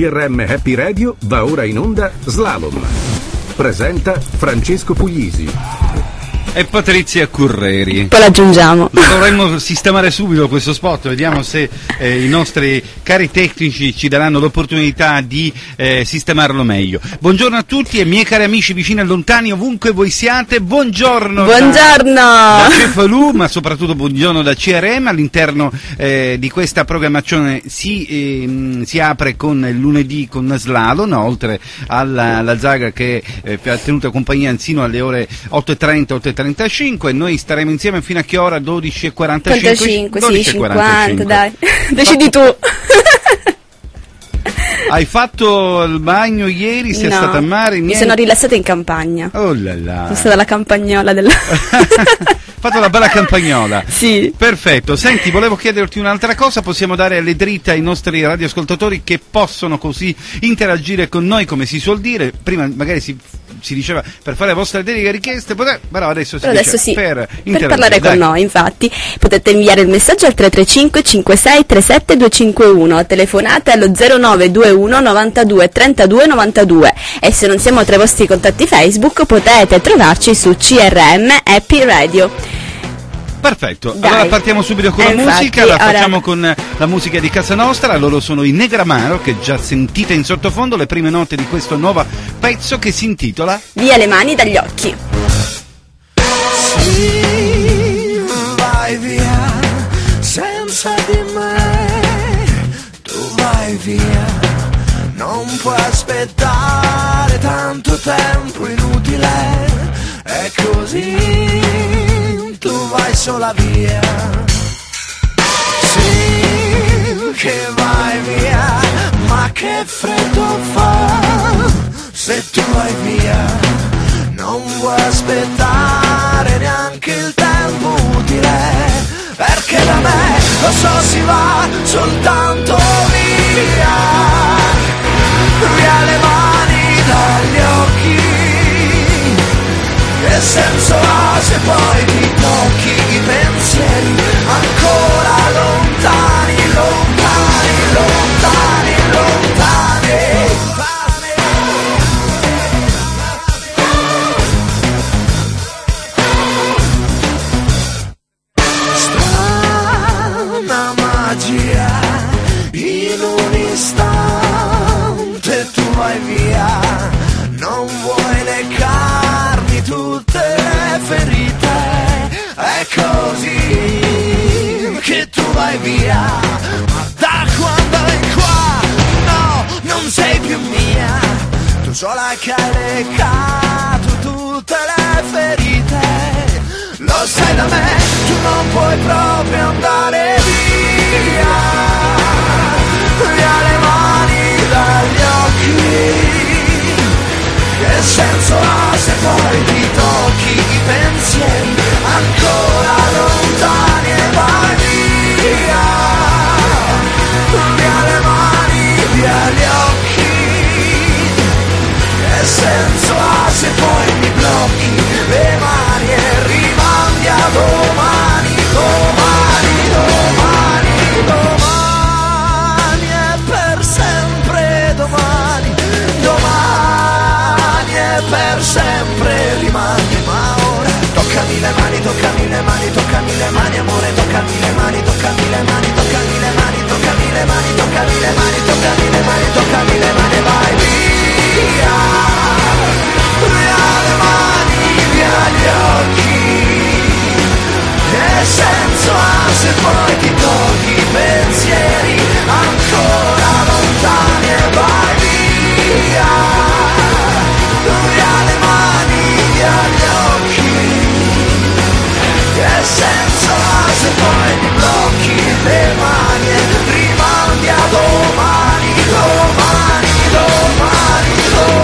IRM Happy Radio va ora in onda Slalom. Presenta Francesco Puglisi e Patrizia Curreri. Poi l'aggiungiamo. Dovremmo sistemare subito questo spot, vediamo se eh, i nostri cari tecnici ci daranno l'opportunità di eh, sistemarlo meglio. Buongiorno a tutti e miei cari amici vicini e lontani, ovunque voi siate, buongiorno. Buongiorno. Da, da Cefalù, ma soprattutto buongiorno da CRM. All'interno eh, di questa programmazione si, ehm, si, apre con il lunedì con Slalom, oltre alla, alla zaga che eh, ha tenuto compagnia sino alle ore 8.30, 8.30 35, noi staremo insieme fino a che ora? 12.45? 45, 12 sì, 50, dai. Decidi tu. Hai fatto il bagno ieri? Sei no, stata a mare? Mi sono rilassata in campagna. Oh là là. Sono stata la campagnola della... fatto la bella campagnola. Sì. Perfetto. Senti, volevo chiederti un'altra cosa. Possiamo dare le dritte ai nostri radioascoltatori che possono così interagire con noi, come si suol dire. Prima magari si si diceva per fare le vostre dediche richieste, potete, però adesso si però adesso sì, per, per parlare dai. con noi, infatti, potete inviare il messaggio al 335 56 37 251, telefonate allo 0921 92 32 92 e se non siamo tra i vostri contatti Facebook potete trovarci su CRM Happy Radio. Perfetto, Dai. allora partiamo subito con eh, la infatti, musica, la ora... facciamo con la musica di casa nostra, loro sono i Negramaro che già sentite in sottofondo le prime note di questo nuovo pezzo che si intitola Via le mani dagli occhi. Sì, vai via senza di me, tu vai via, non puoi aspettare tanto tempo inutile, è così tu vai sola via. Sì, che vai via, ma che freddo fa se tu vai via. Non vuoi aspettare neanche il tempo utile, perché da me lo so si va soltanto via. Via le mani che senso ha se poi ti tocchi i pensieri ancora lontani, lontani, lontani, lontani? Via, ma da quando è qua, no, non sei più mia, tu sola che hai leccato tutte le ferite, lo sai da me, tu non puoi proprio andare toccami le mani, toccami le mani, toccami le mani amore, toccami le mani, toccami le mani, toccami le mani, toccami le mani, toccami le mani, toccami le mani, toccami le mani,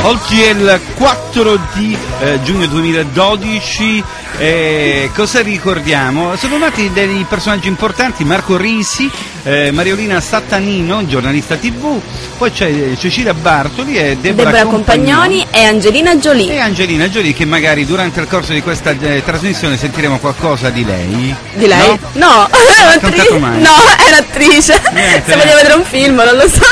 Oggi è il 4 di eh, giugno 2012. eh, cosa ricordiamo? Sono nati dei personaggi importanti, Marco Risi, eh, Mariolina Sattanino, giornalista tv, poi c'è Cecilia Bartoli e Deborah, Deborah Compagnoni e Angelina e Jolie. Angelina Jolie che magari durante il corso di questa eh, trasmissione sentiremo qualcosa di lei. Di lei? No? No, era raccontato attrice. mai? No, era attrice. Niente, Se voglio vedere un film, non lo so.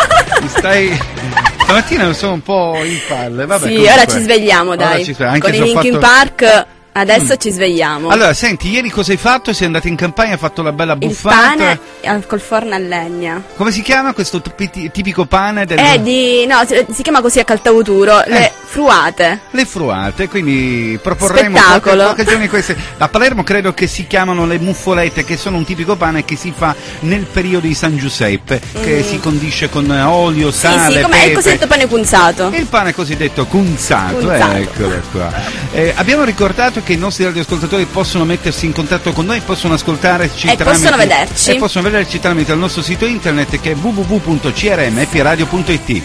Stai... Stamattina sono un po' in palle. Vabbè, sì, comunque. ora ci svegliamo, dai. ci sve- anche Con i Linkin fatto- Park adesso ci svegliamo. Allora, senti, ieri cosa hai fatto? Sei andato in campagna, hai fatto la bella il buffata. pane al- col forno a legna. Come si chiama questo tipi- tipico pane del... È di. no, si, chiama così a Caltavuturo, le Eh. fruate. Le fruate, quindi proporremo Spettacolo. giorno di queste. A Palermo credo che si chiamano le muffolette, che sono un tipico pane che si fa nel periodo di San Giuseppe, che si condisce con olio, Mm. Sì, sale, sì, come è il pepe. cosiddetto pane cunzato. Il pane cosiddetto cunzato, Cunzato. eccolo qua. Eh, abbiamo ricordato che i nostri radioascoltatori possono mettersi in contatto con noi, possono ascoltarci E tramite, possono vederci. e possono vederci tramite il nostro sito internet che è www.crmpradio.it.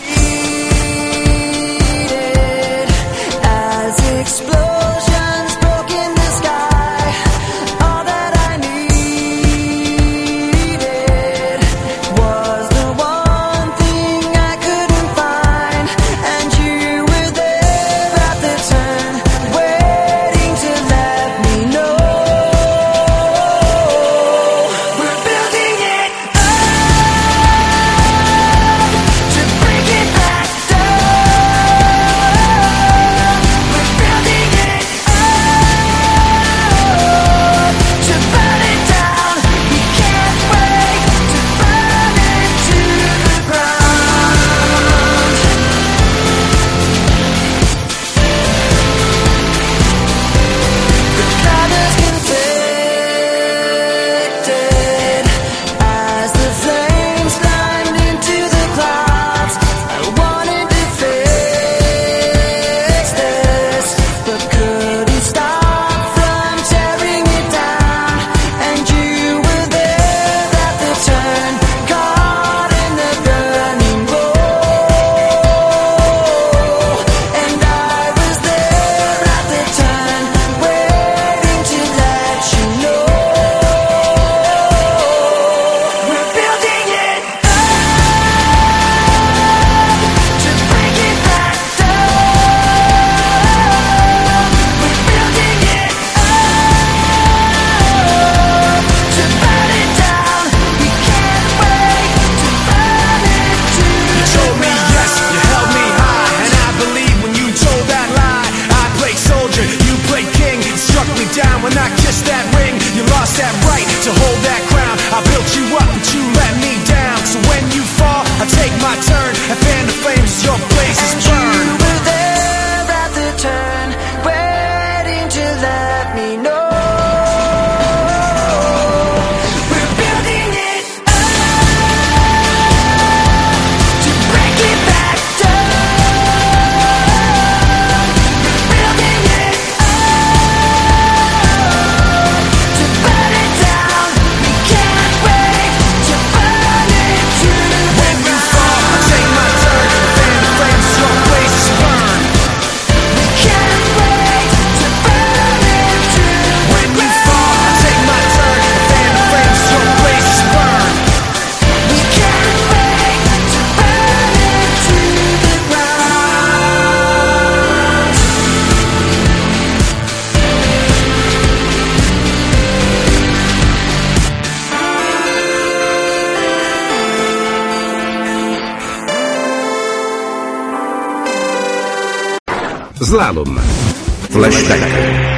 Slalom. Flashback.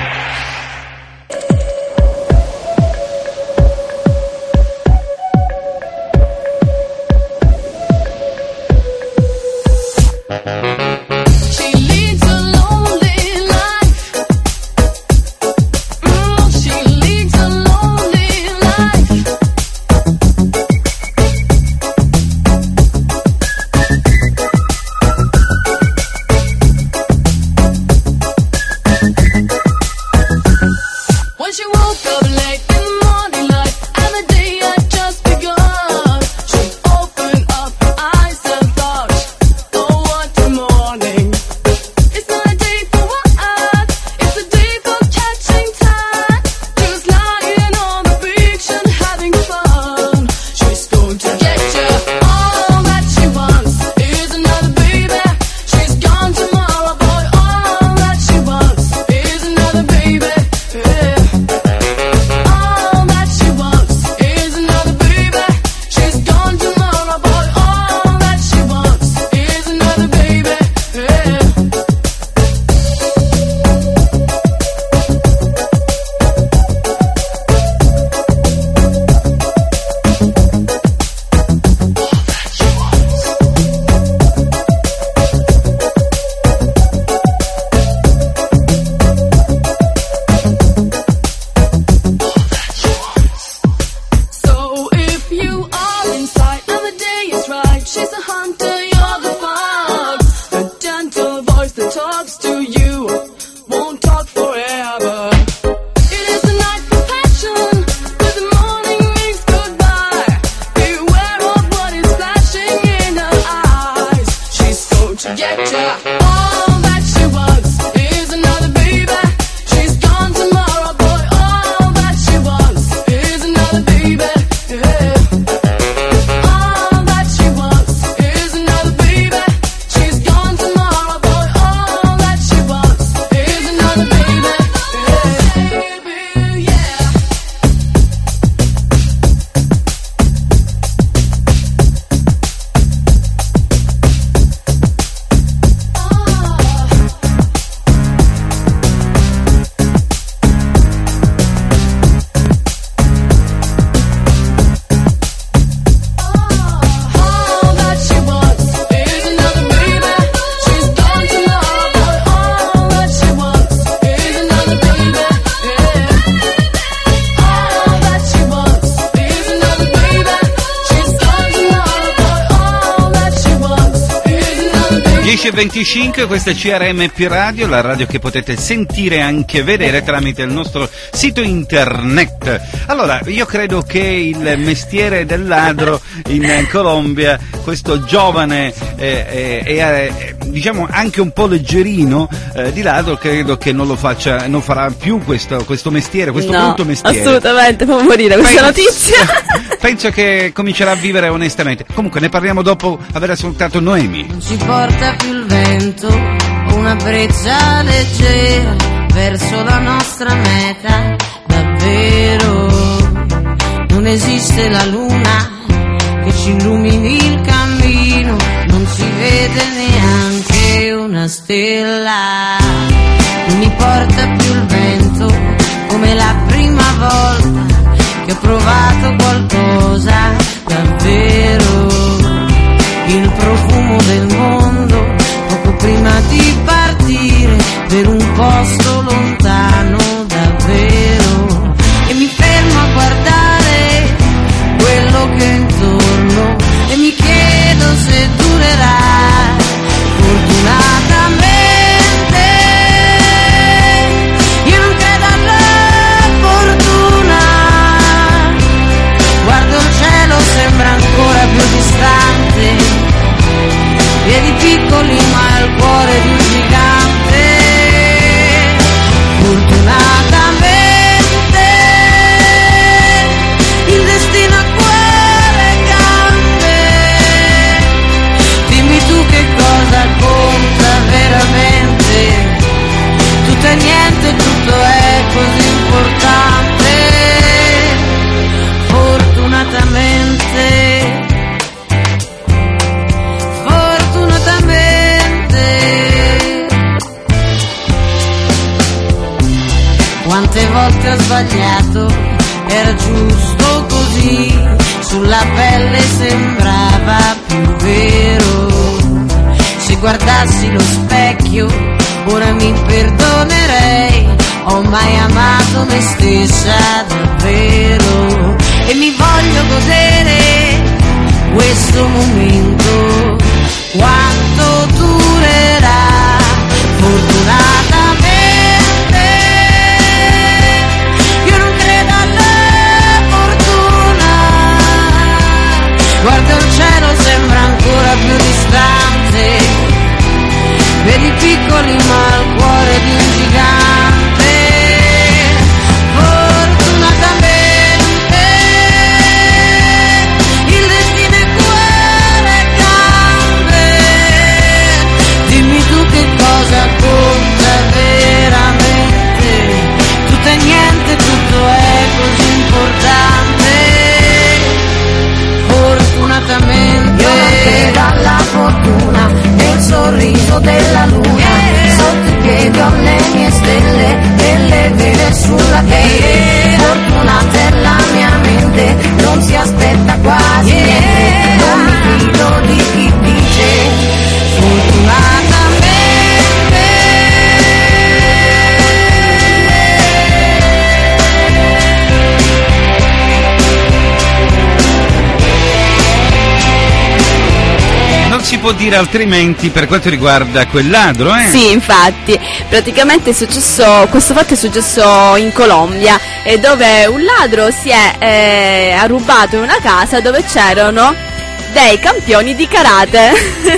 25, questa è CRMP Radio, la radio che potete sentire e anche vedere tramite il nostro sito internet. Allora, io credo che il mestiere del ladro in eh, Colombia, questo giovane eh, eh, e eh, diciamo anche un po' leggerino eh, di ladro, credo che non lo faccia, non farà più questo, questo mestiere, questo no, brutto mestiere. assolutamente, fa morire questa notizia. Penso che comincerà a vivere onestamente. Comunque ne parliamo dopo aver ascoltato Noemi. Non ci porta più il vento una breccia leggera verso la nostra meta, davvero. Non esiste la luna che ci illumini il cammino, non si vede neanche una stella. Non mi porta più il vento come la prima volta che ho provato qualcosa, davvero. Il profumo del mondo poco prima di partire per un posto lontano davvero. E mi fermo a guardare quello che è intorno e mi chiedo se distante. Piedi piccoli, ma il cuore di sulla pelle sembrava più vero. Se guardassi lo specchio, ora mi perdonerei. Ho mai amato me stessa davvero e mi voglio godere questo momento. Quanto Piccoli ma il cuore di un gigante. Fortunatamente il destino è quelle gambe. Dimmi tu che cosa conta veramente. Tutto è niente, tutto è così importante. Fortunatamente Io non alla fortuna nel sorriso della luna Le mie stelle e le vele sulla pelle. Fortuna per la mia mente non si aspetta quasi niente. Non mi fido di chi dice può dire altrimenti per quanto riguarda quel ladro, eh? Sì, infatti, praticamente successo, questo fatto è successo in Colombia, eh, dove un ladro si è eh, arrubato in una casa dove c'erano dei campioni di karate.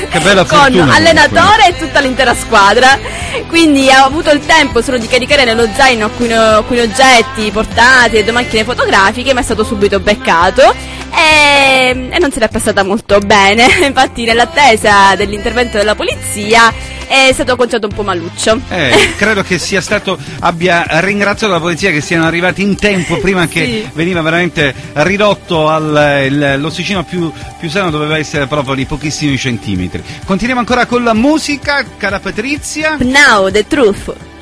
Che bella con allenatore e tutta l'intera squadra. Quindi ha avuto il tempo solo di caricare nello zaino alcuni, alcuni oggetti portati e due macchine fotografiche ma è stato subito beccato. Ehm, e, non se l'è passata molto bene. Infatti, nell'attesa dell'intervento della polizia è stato conciato un po' maluccio. Eh, credo che sia stato, abbia ringraziato la polizia che siano arrivati in tempo prima che sì. veniva veramente ridotto all'ossicino più, più sano, doveva essere proprio di pochissimi centimetri. Continuiamo ancora con la musica, cara Patrizia. Now the truth.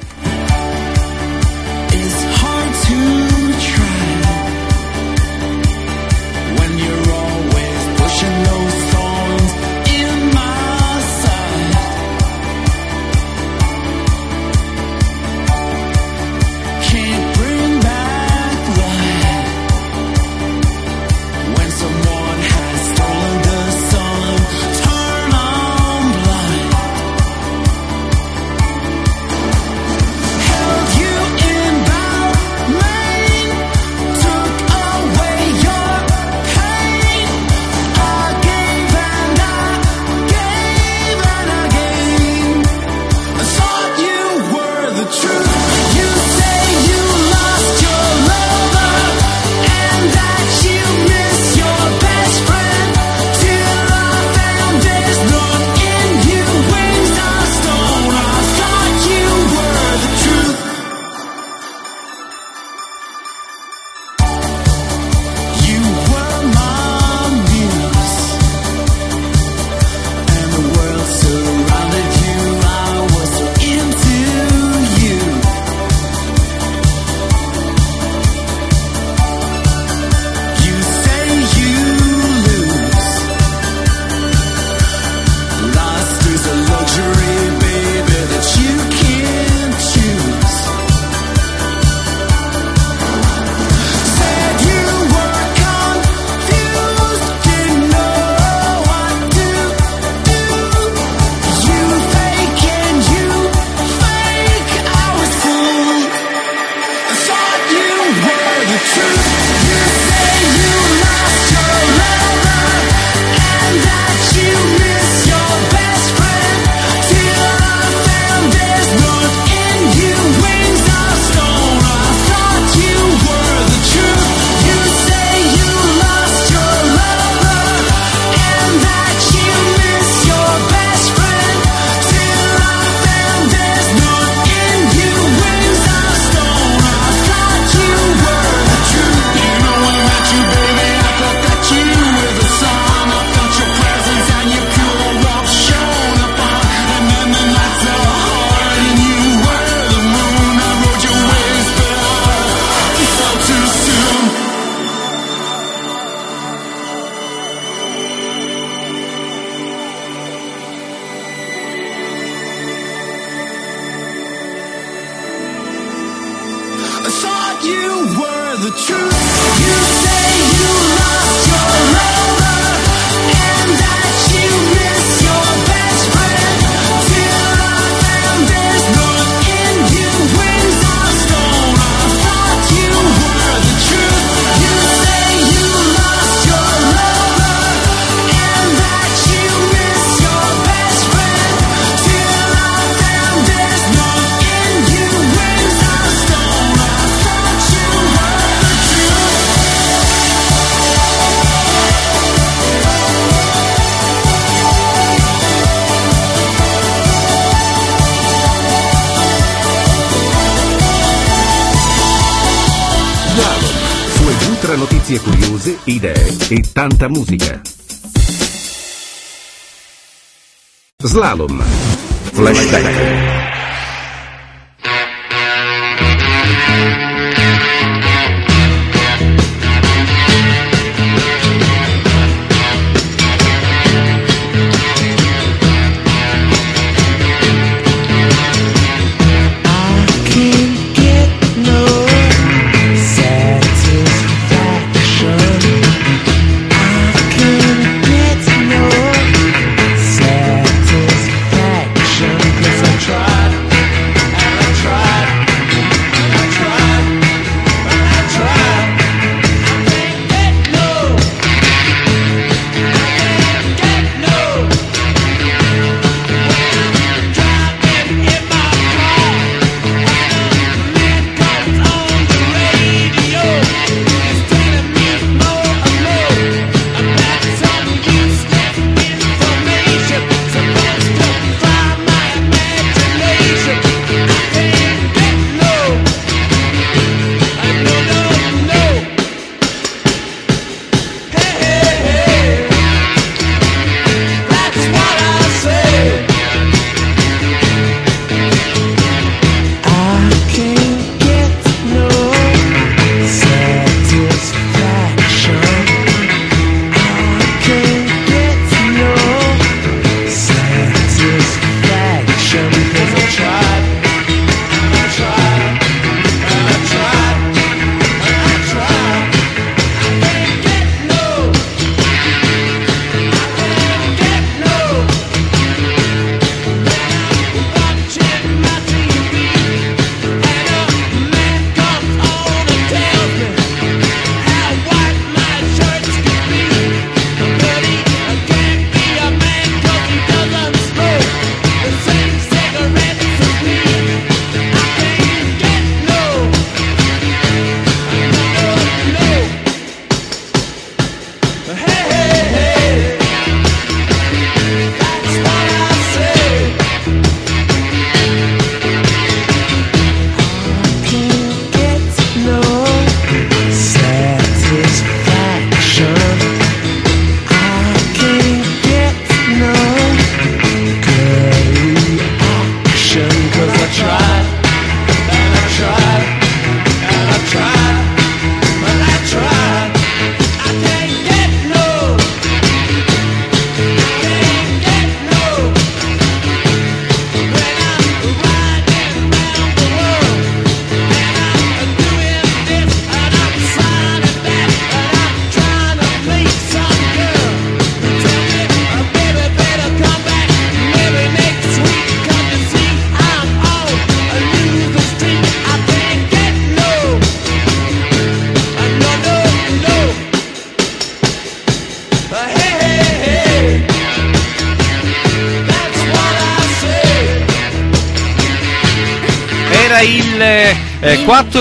tanta musica. Slalom. Flashback.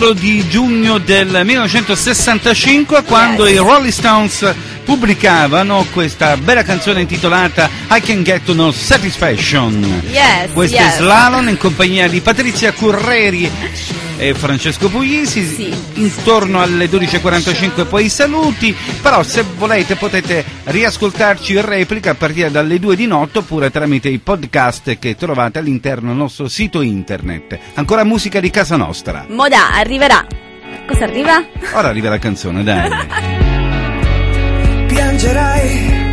4 di giugno del 1965 quando i Rolling Stones pubblicavano questa bella canzone intitolata I Can Get No Satisfaction. Yes, Questo yes. è Slalom in compagnia di Patrizia Curreri e Francesco Puglisi. Sì. Intorno alle 12.45 poi i saluti, però se volete potete riascoltarci in replica a partire dalle 2 di notte oppure tramite i podcast che trovate all'interno del nostro sito internet. Ancora musica di casa nostra. Moda arriverà. Cosa arriva? Ora arriva la canzone, dai. piangerai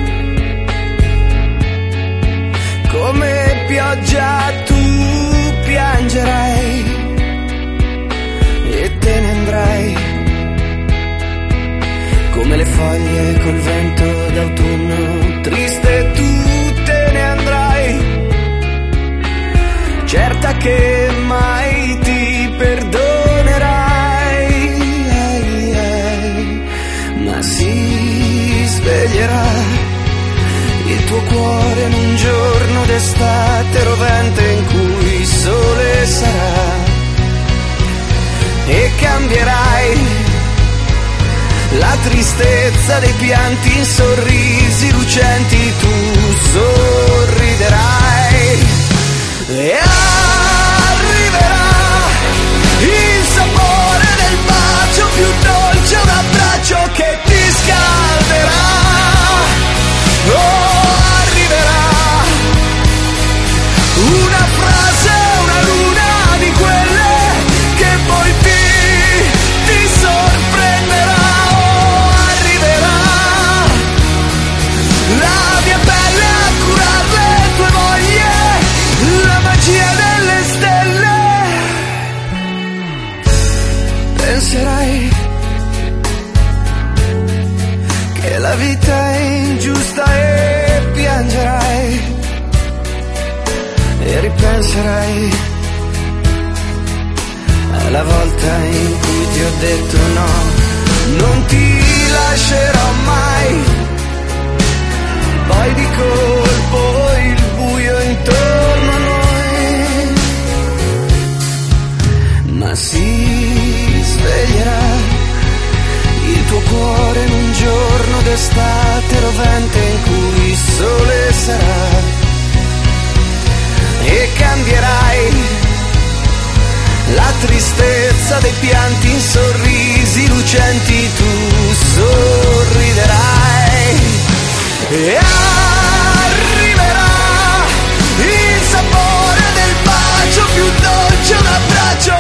come pioggia tu piangerai e te ne andrai come le foglie col vento d'autunno triste tu te ne andrai. Certa che mai ti perdonerai. Ai, ai, ma si sveglierà. Il tuo cuore in un giorno d'estate rovente in cui il sole sarà. E cambierai la tristezza dei pianti in sorrisi lucenti tu sorriderai. E ripenserai alla volta in cui ti ho detto no, non ti lascerò mai. Poi di colpo il buio intorno a noi, ma si sveglierà il tuo cuore in un giorno d'estate rovente in cui il sole sarà cambierai. La tristezza dei pianti in sorrisi lucenti tu sorriderai. E arriverà il sapore del bacio più dolce, un abbraccio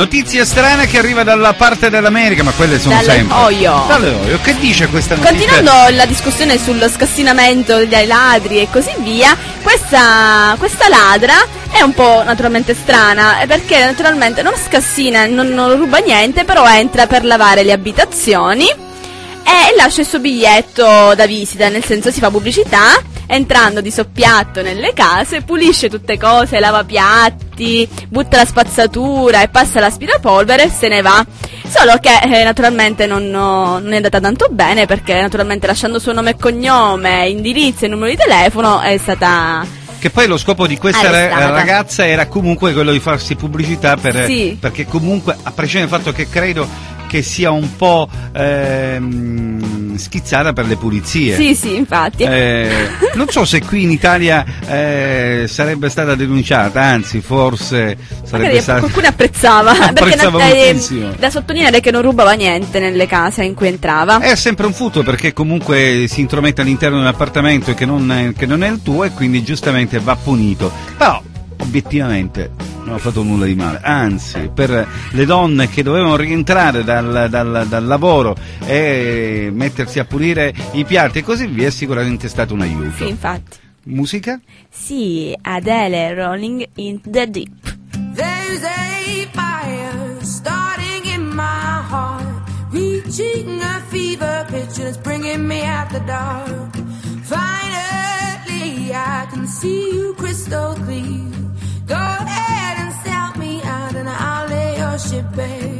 Notizie strane che arriva dalla parte dell'America, ma quelle sono Dalle sempre. Oio. Dalle Oio. Che dice questa notizia? Continuando la discussione sullo scassinamento dei ladri e così via, questa, questa ladra è un po' naturalmente strana, eh, perché naturalmente non scassina, non, non ruba niente, però entra per lavare le abitazioni e lascia il suo biglietto da visita, nel senso si fa pubblicità, entrando di soppiatto nelle case, pulisce tutte cose, lava piatti, butta la spazzatura e passa l'aspirapolvere e se ne va. Solo che eh, naturalmente non, no- non è andata tanto bene perché naturalmente lasciando suo nome e cognome, indirizzo e numero di telefono è stata... Che poi lo scopo di questa Arrestata. ragazza era comunque quello di farsi pubblicità per- Sì. perché comunque, a prescindere dal fatto che credo che sia un po' ehm, schizzata per le pulizie. Sì, sì, infatti. Eh, non so se qui in Italia eh, sarebbe stata denunciata, anzi forse sarebbe stata... qualcuno apprezzava, perché Apprezzava eh, da sottolineare che non rubava niente nelle case in cui entrava. È sempre un furto perché comunque si intromette all'interno di un appartamento che non, è, che non è il tuo e quindi giustamente va punito. Però obiettivamente non ha fatto nulla di male, anzi per le donne che dovevano rientrare dal, dal- dal lavoro e mettersi a pulire i piatti e così via è sicuramente stato un aiuto. Sì, infatti. Musica? Sì, Adele Rolling in the Deep. There's a fire starting in my heart, reaching a fever pitch and it's bringing me out the dark. Finally, I can see you crystal clear. baby.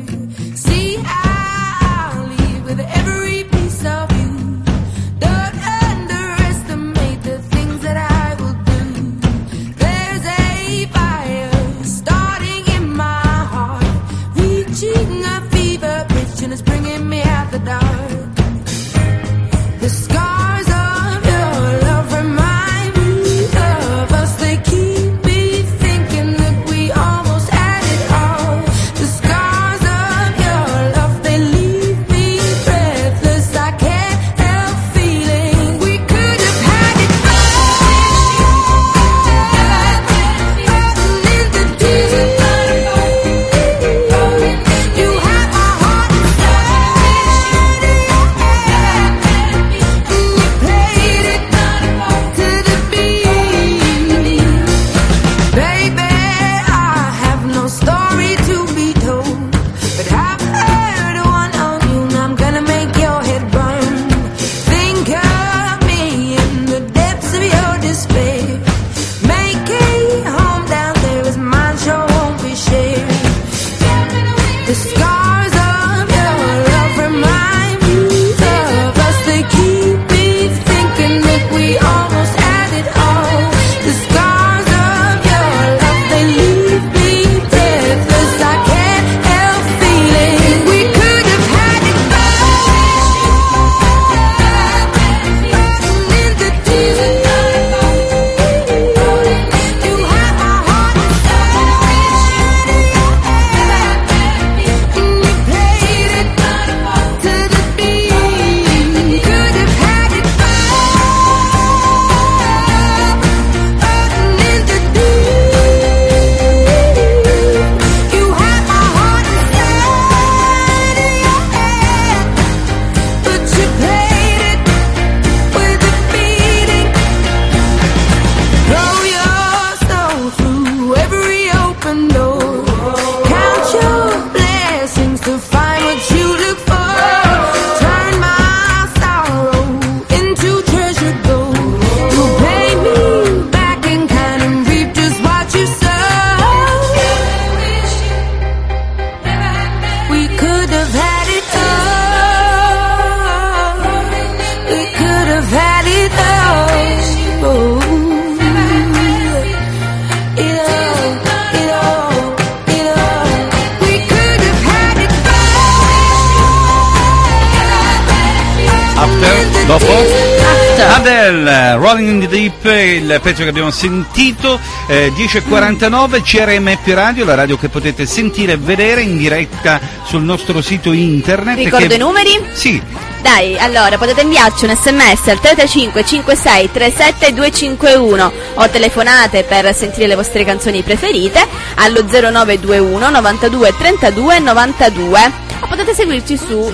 Pezzo che abbiamo sentito, eh, 10.49, CRM Happy Radio, la radio che potete sentire e vedere in diretta sul nostro sito internet. Ricordo che- i numeri? Sì, Dai, allora potete inviarci un sms al 335 56 37 251 o telefonate per sentire le vostre canzoni preferite allo 0921 92 32 92 o potete seguirci su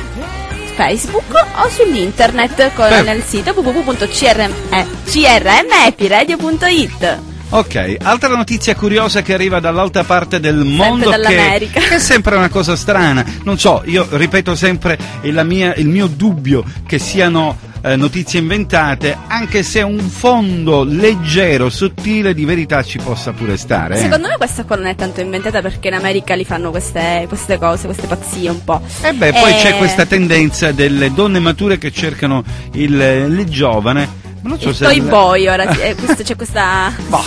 Facebook o sull'internet con, Per- nel sito www.crmepiradio.it Ok, altra notizia curiosa che arriva dall'altra parte del mondo che, dall'America. che è sempre una cosa strana. Non so, io ripeto sempre mia- il mio dubbio che siano eh, notizie inventate, anche se un fondo leggero, sottile di verità ci possa pure stare. eh. Secondo me questa qua non è tanto inventata perché in America li fanno queste, queste cose, queste pazzie un po'. E beh, poi Eh, c'è questa tendenza delle donne mature che cercano il, il giovane. Non so Il se toy boy ora, eh, c'è questa... Boh,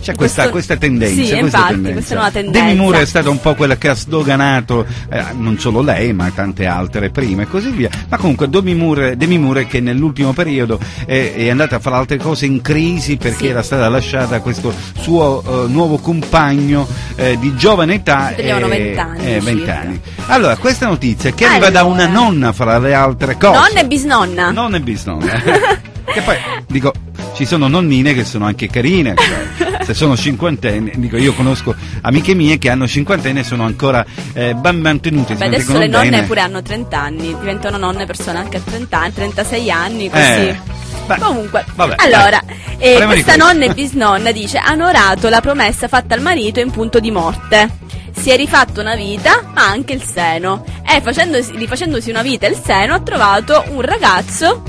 c'è questa, Questo- questa tendenza. Sì, questa infatti, tendenza. questa è una tendenza. Demi Moore è stata un po' quella che ha sdoganato, eh, non solo lei, ma tante altre prima e così via. Ma comunque Demi Moore, Demi Moore che nell'ultimo periodo è, è andata a fare altre cose in crisi perché Sì. era stata lasciata questo suo eh, nuovo compagno eh, di giovane età. Tenevano eh, 20 anni eh, 20 circa. anni. Allora, questa notizia che arriva da Allora. una nonna fra le altre cose. Nonna e bisnonna? Nonna e bisnonna. che poi, dico, ci sono nonnine che sono anche carine, cioè, se sono cinquantenni, dico, io conosco amiche mie che hanno cinquantenni e sono ancora eh, ben mantenute. Beh, adesso le nonne bene. pure hanno 30 anni, diventano nonne persone anche a 30 anni, 36 anni, così. Eh, Beh, Comunque, vabbè, allora, eh, questa nonna e bisnonna dice ha onorato la promessa fatta al marito in punto di morte. Si è rifatto una vita, ma anche il seno. E facendosi, rifacendosi una vita e il seno ha trovato un ragazzo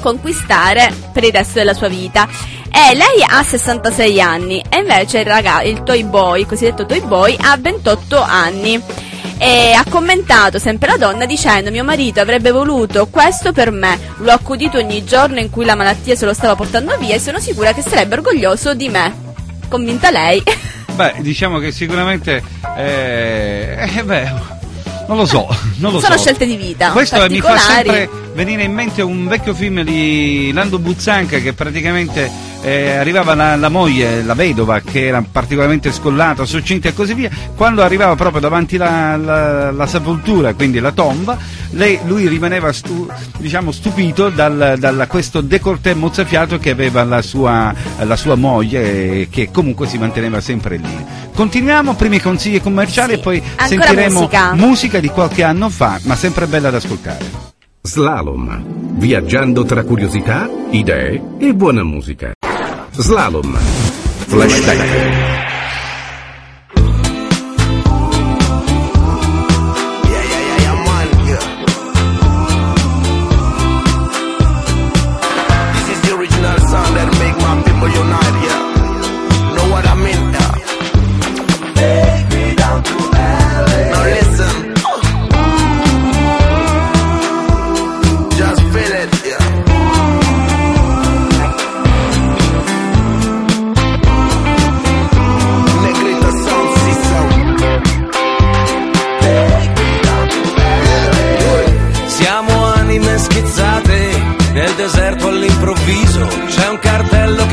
conquistare per il resto della sua vita. E lei ha 66 anni e invece il, raga- il toy boy, il cosiddetto toy boy, ha 28 anni. E ha commentato sempre la donna dicendo mio marito avrebbe voluto questo per me, l'ho accudito ogni giorno in cui la malattia se lo stava portando via e sono sicura che sarebbe orgoglioso di me. Convinta lei. Beh, diciamo che sicuramente. eh, eh, beh, non lo so. Non lo Sono so. scelte di vita Questo mi fa sempre venire in mente un vecchio film di Lando Buzzanca che praticamente eh, arrivava la, la moglie, la vedova, che era particolarmente scollata, soccinta e così via. Quando arrivava proprio davanti la, la- la sepoltura, quindi la tomba, lei- lui rimaneva stu- diciamo, stupito dal, dal- questo décolleté mozzafiato che aveva la sua, la sua moglie, e che comunque si manteneva sempre lì. Continuiamo, primi consigli commerciali Sì, e poi sentiremo musica. musica di qualche anno fa, ma sempre bella da ascoltare. Slalom. Viaggiando tra curiosità, idee e buona musica. Slalom. Flashback.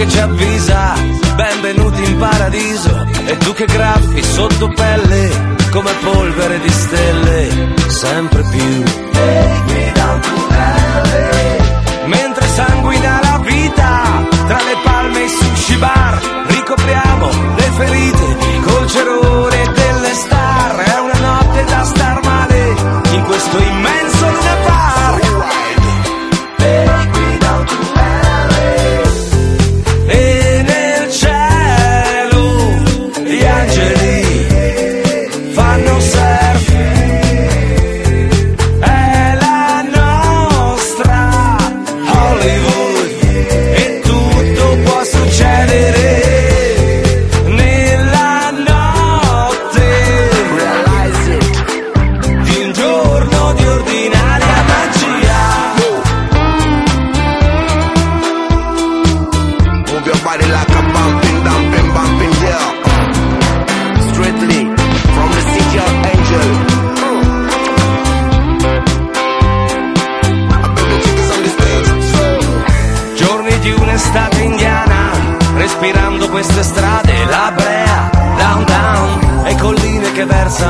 Che ci avvisa: benvenuti in paradiso. E tu che graffi sotto pelle come polvere di stelle, sempre più. Mentre sanguina la vita tra le palme e i sushi bar, ricopriamo le ferite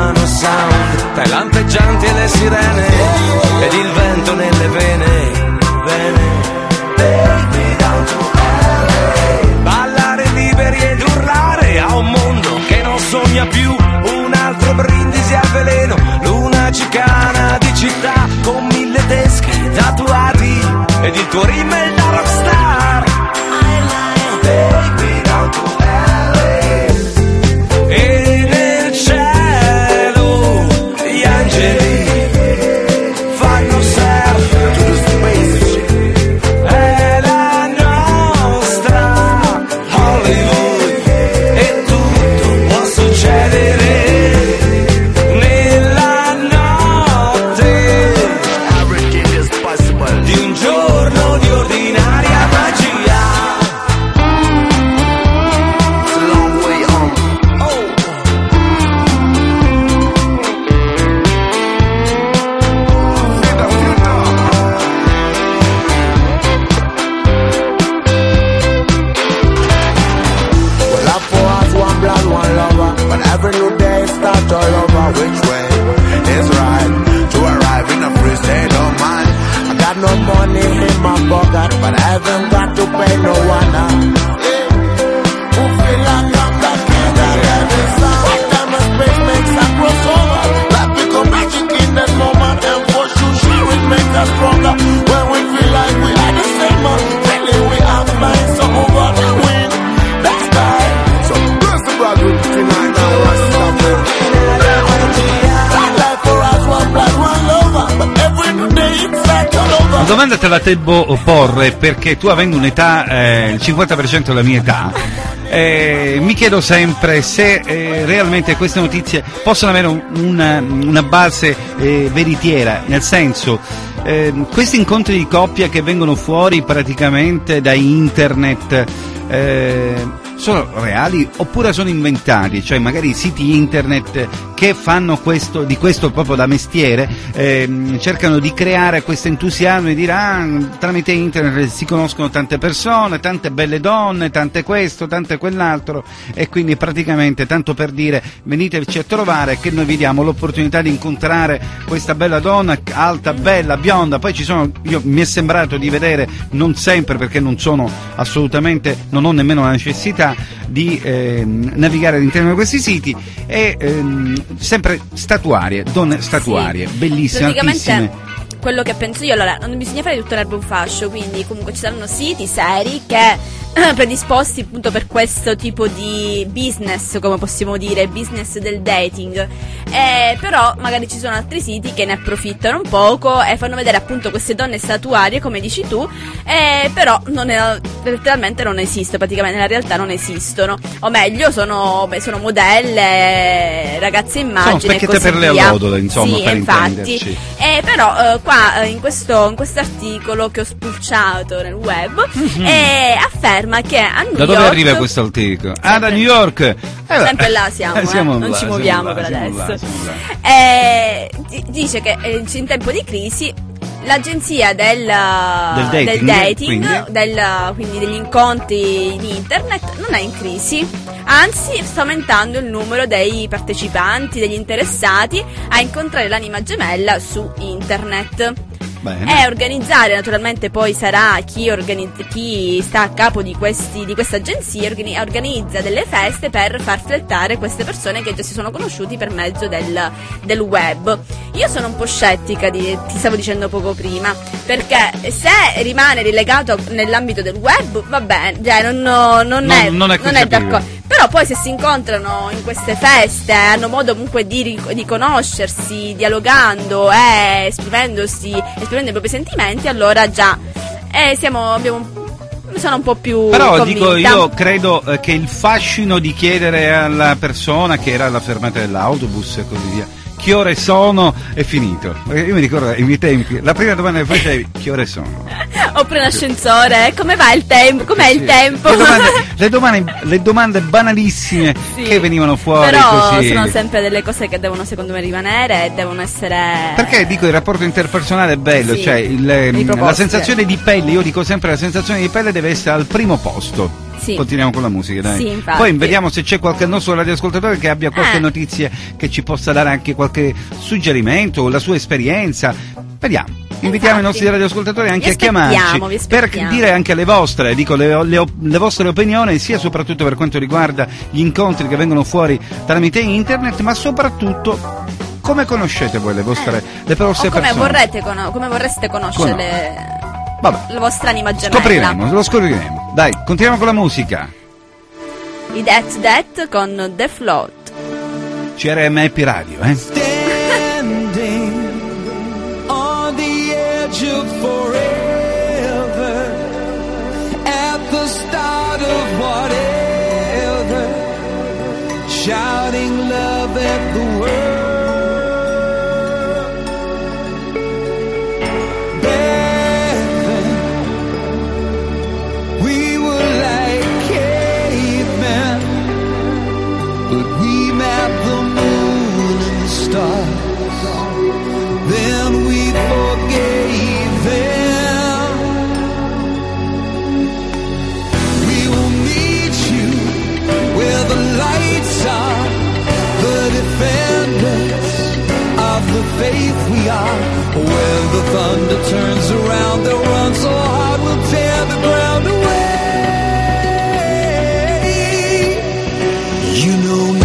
versano sound, tra i lampeggianti e le sirene, ed il vento nelle vene, vene. Ballare liberi ed urlare a un mondo che non sogna più, un altro brindisi al veleno, luna cicana di città con mille teschi tatuati ed il tuo rimel da rockstar. Te la devo porre perché tu avendo un'età, eh, il 50% della mia età, eh, mi chiedo sempre se eh, realmente queste notizie possono avere un- una, una base eh, veritiera, nel senso, eh, questi incontri di coppia che vengono fuori praticamente da internet eh, sono reali oppure sono inventati, cioè magari siti internet che fanno questo, di questo proprio da mestiere, ehm, cercano di creare questo entusiasmo e dire ah, tramite internet si conoscono tante persone, tante belle donne, tante questo, tante quell'altro. E quindi praticamente tanto per dire veniteci a trovare che noi vi diamo l'opportunità di incontrare questa bella donna alta, bella, bionda, poi ci sono, io, mi è sembrato di vedere, non sempre perché non sono assolutamente, non ho nemmeno la necessità di ehm, navigare all'interno di questi siti e ehm, sempre statuarie, donne statuarie, bellissime, Praticamente altissime. quello che penso io, allora, non bisogna fare tutto l'erba un fascio, quindi comunque ci saranno siti seri che predisposti appunto per questo tipo di business, come possiamo dire, business del dating. Eh, però magari ci sono altri siti che ne approfittano un poco e fanno vedere appunto queste donne statuarie, come dici tu, eh, però non è- letteralmente non esistono, praticamente nella realtà non esistono. O meglio, sono, beh, sono modelle, ragazze immagini. e specchiette per le allodole, insomma, Sì, per infatti. Eh, però eh, qua eh, in questo in quest'articolo che ho spulciato nel web eh, afferma che a New Mhm. Da dove York arriva questo articolo? Ah, da New York! Eh. Sempre là siamo, Eh, eh, siamo non là, ci muoviamo per adesso. Eh, di- dice che eh, in tempo di crisi l'agenzia del, Del dating, dating, quindi? del- quindi degli incontri di internet non è in crisi. Anzi, sta aumentando il numero dei partecipanti, degli interessati a incontrare l'anima gemella su internet. Bene. E organizzare naturalmente poi sarà chi, organizza- chi sta a capo di, questi, di questa agenzia organi- organizza delle feste per far flirtare queste persone che già si sono conosciuti per mezzo del, del web. Io sono un po' scettica, di, ti stavo dicendo poco prima, perché se rimane rilegato nell'ambito del web va bene, cioè non, non Non- è, non è concepibile. d'accordo. Però poi se si incontrano in queste feste, hanno modo comunque di, di conoscersi, dialogando e esprimendosi, esprimendo i propri sentimenti, allora già eh, siamo, abbiamo, sono un po' più Però convinta. dico io credo eh, che il fascino di chiedere alla persona che era alla fermata dell'autobus e così via che ore sono è finito. Perché Io mi ricordo ai miei tempi, la prima domanda che facevi che ore sono? Oppure in ascensore, come va il tempo? Com'è il Sì. tempo? Le domande, le domande- le domande banalissime Sì. che venivano fuori Però così. sono sempre delle cose che devono secondo me rimanere e devono essere... Perché dico il rapporto interpersonale è bello, Sì, cioè il, i la sensazione di pelle, io dico sempre la sensazione di pelle deve essere al primo posto. Sì. Continuiamo con la musica, dai. Sì. Poi vediamo se c'è qualche nostro radioascoltatore che abbia qualche Eh. notizia che ci possa dare anche qualche suggerimento o la sua esperienza. Vediamo. Invitiamo i Infatti. nostri radioascoltatori anche a chiamarci per dire anche le vostre, dico le, le- le vostre opinioni, sia soprattutto per quanto riguarda gli incontri che vengono fuori tramite internet, ma soprattutto come conoscete voi le vostre le vostre come, persone? vorrete come vorreste conoscere le- Vabbè. la vostra anima gemella. Scopriremo, lo scopriremo. Dai, continuiamo con la musica. I Death Death con The Float. CRM Happy Radio, eh? When the thunder turns around, they'll run so hard we'll tear the ground away. You know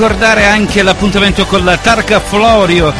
ricordare anche l'appuntamento con la Targa Florio.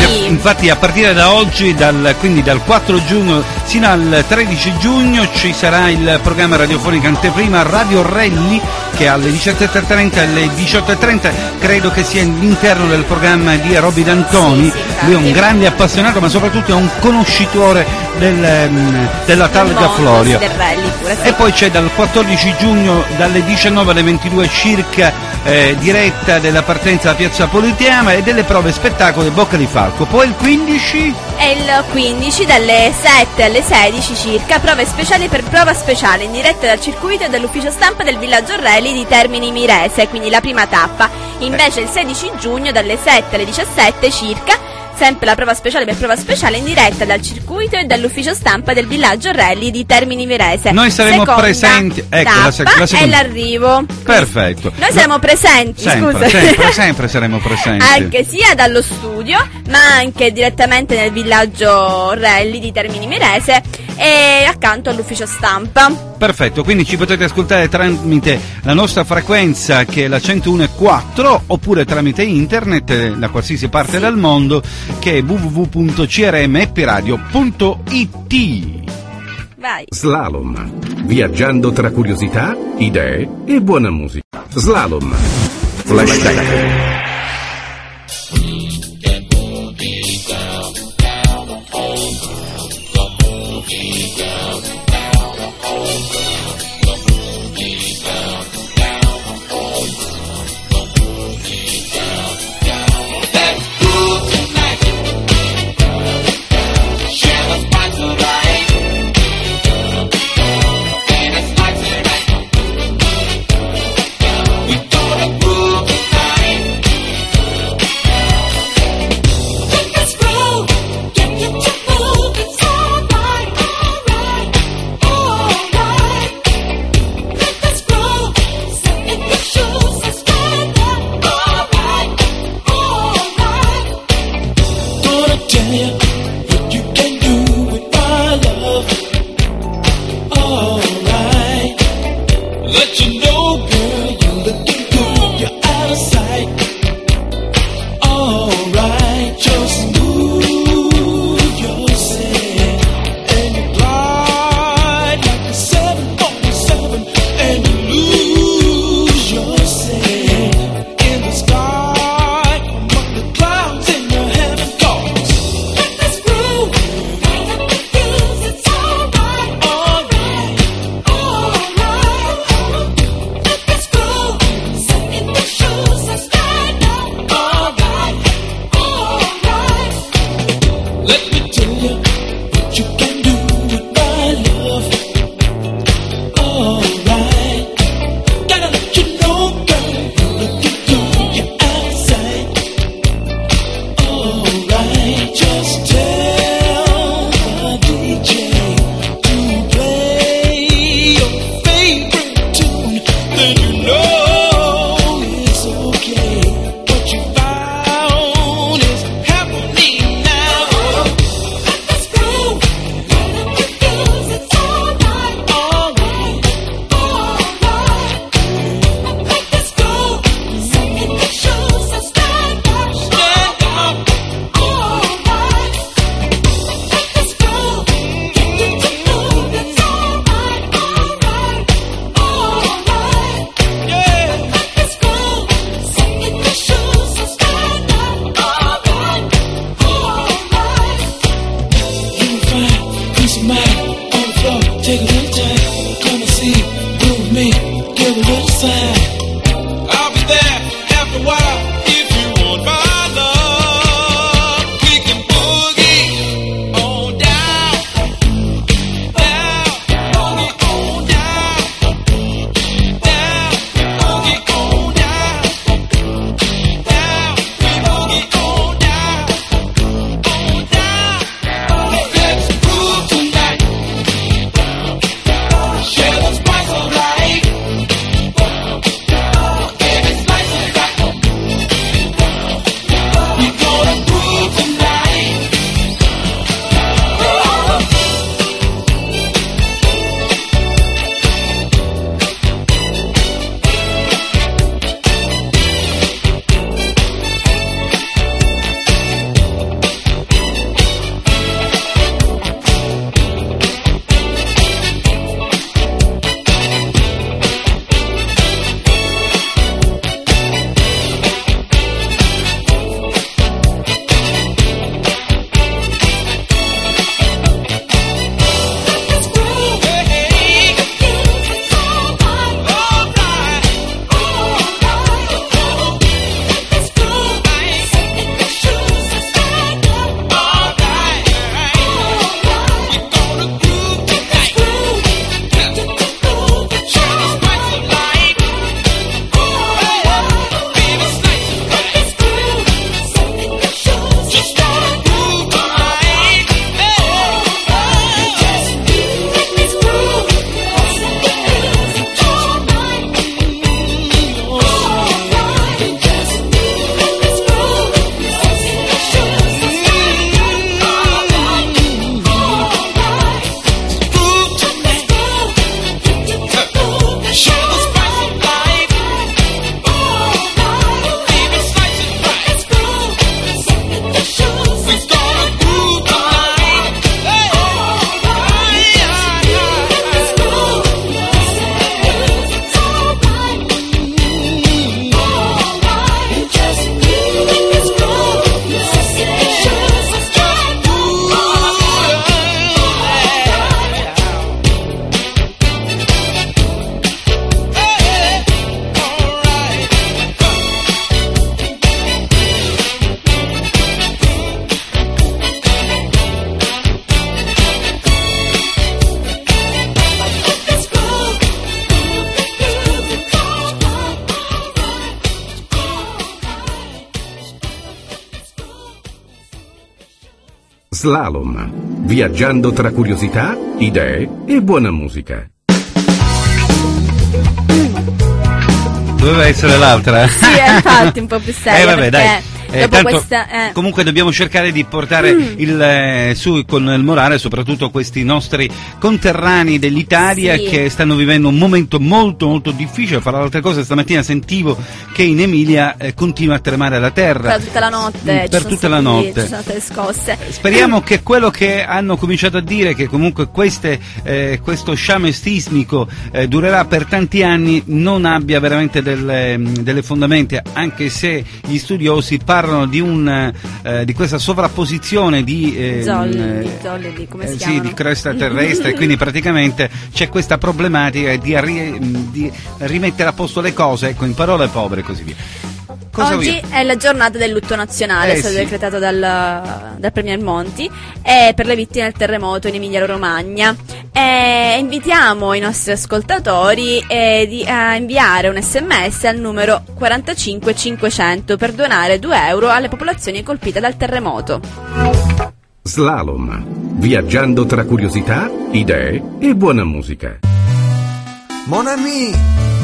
Sì. Infatti a partire da oggi, dal- quindi dal 4 giugno sino al 13 giugno ci sarà il programma radiofonico anteprima Radio Rally che alle 17.30 e alle 18.30 credo che sia all'interno del programma di Roby D'Antoni. Sì, sì. Lui è un grande appassionato ma soprattutto è un conoscitore del, ehm, della Targa Florio. pure. E poi c'è dal 14 giugno dalle 19 alle 22 circa eh, diretta della partenza da Piazza Politeama e delle prove spettacolo Bocca di Falco. Poi il 15 E il 15 dalle 7 alle 16 circa, prove speciali per prova speciale in diretta dal circuito e dall'ufficio stampa del villaggio Rally di Termini Mirese, quindi la prima tappa. Invece il 16 giugno dalle 7 alle 17 circa, sempre la prova speciale per prova speciale in diretta dal circuito e dall'ufficio stampa del villaggio Rally di Termini Mirese. Noi saremo Seconda presenti- ecco, la sec- la seconda. è l'arrivo. Perfetto. Noi saremo presenti, sempre, scusa. sempre, sempre saremo presenti. Anche sia dallo studio, ma anche direttamente nel villaggio Rally di Termini Mirese e accanto all'ufficio stampa. Perfetto, quindi ci potete ascoltare tramite la nostra frequenza che è la 101.4 oppure tramite internet eh, da qualsiasi parte del mondo che è www.crmpradio.it. Vai. Slalom. Viaggiando tra curiosità, idee e buona musica. Slalom. Flashback. Let's Slalom. Viaggiando tra curiosità, idee e buona musica. Doveva essere l'altra. Sì, eh, infatti, un po' più seria. Eh vabbè, dai. Eh, tanto, questa. eh, Mm. Comunque dobbiamo cercare di portare il, eh, su con il morale soprattutto questi nostri conterranei dell'Italia Sì. che stanno vivendo un momento molto molto difficile. Fra le altre cose stamattina sentivo che in Emilia eh, continua a tremare la terra. per tutta la notte. Mm, Per tutta la notte. Ci sono state scosse. Speriamo che quello che hanno cominciato a dire, che comunque queste, eh, questo sciame sismico eh, durerà per tanti anni, non abbia veramente delle, mh, delle fondamenta, anche se gli studiosi parlano di, un, eh, di questa sovrapposizione di, eh, Zolli, di zolli, di eh, sì, di cresta terrestre, quindi praticamente c'è questa problematica di, mh, di rimettere a posto le cose, ecco, in parole povere e così via. Cosa Oggi vuoi- è la giornata del lutto nazionale, Eh, è stato sì. decretato dal, dal Premier Monti, e per le vittime del terremoto in Emilia-Romagna. E invitiamo i nostri ascoltatori eh, di- a inviare un sms al numero 45500 per donare 2 euro alle popolazioni colpite dal terremoto. Slalom. Viaggiando tra curiosità, idee e buona musica. Mon ami,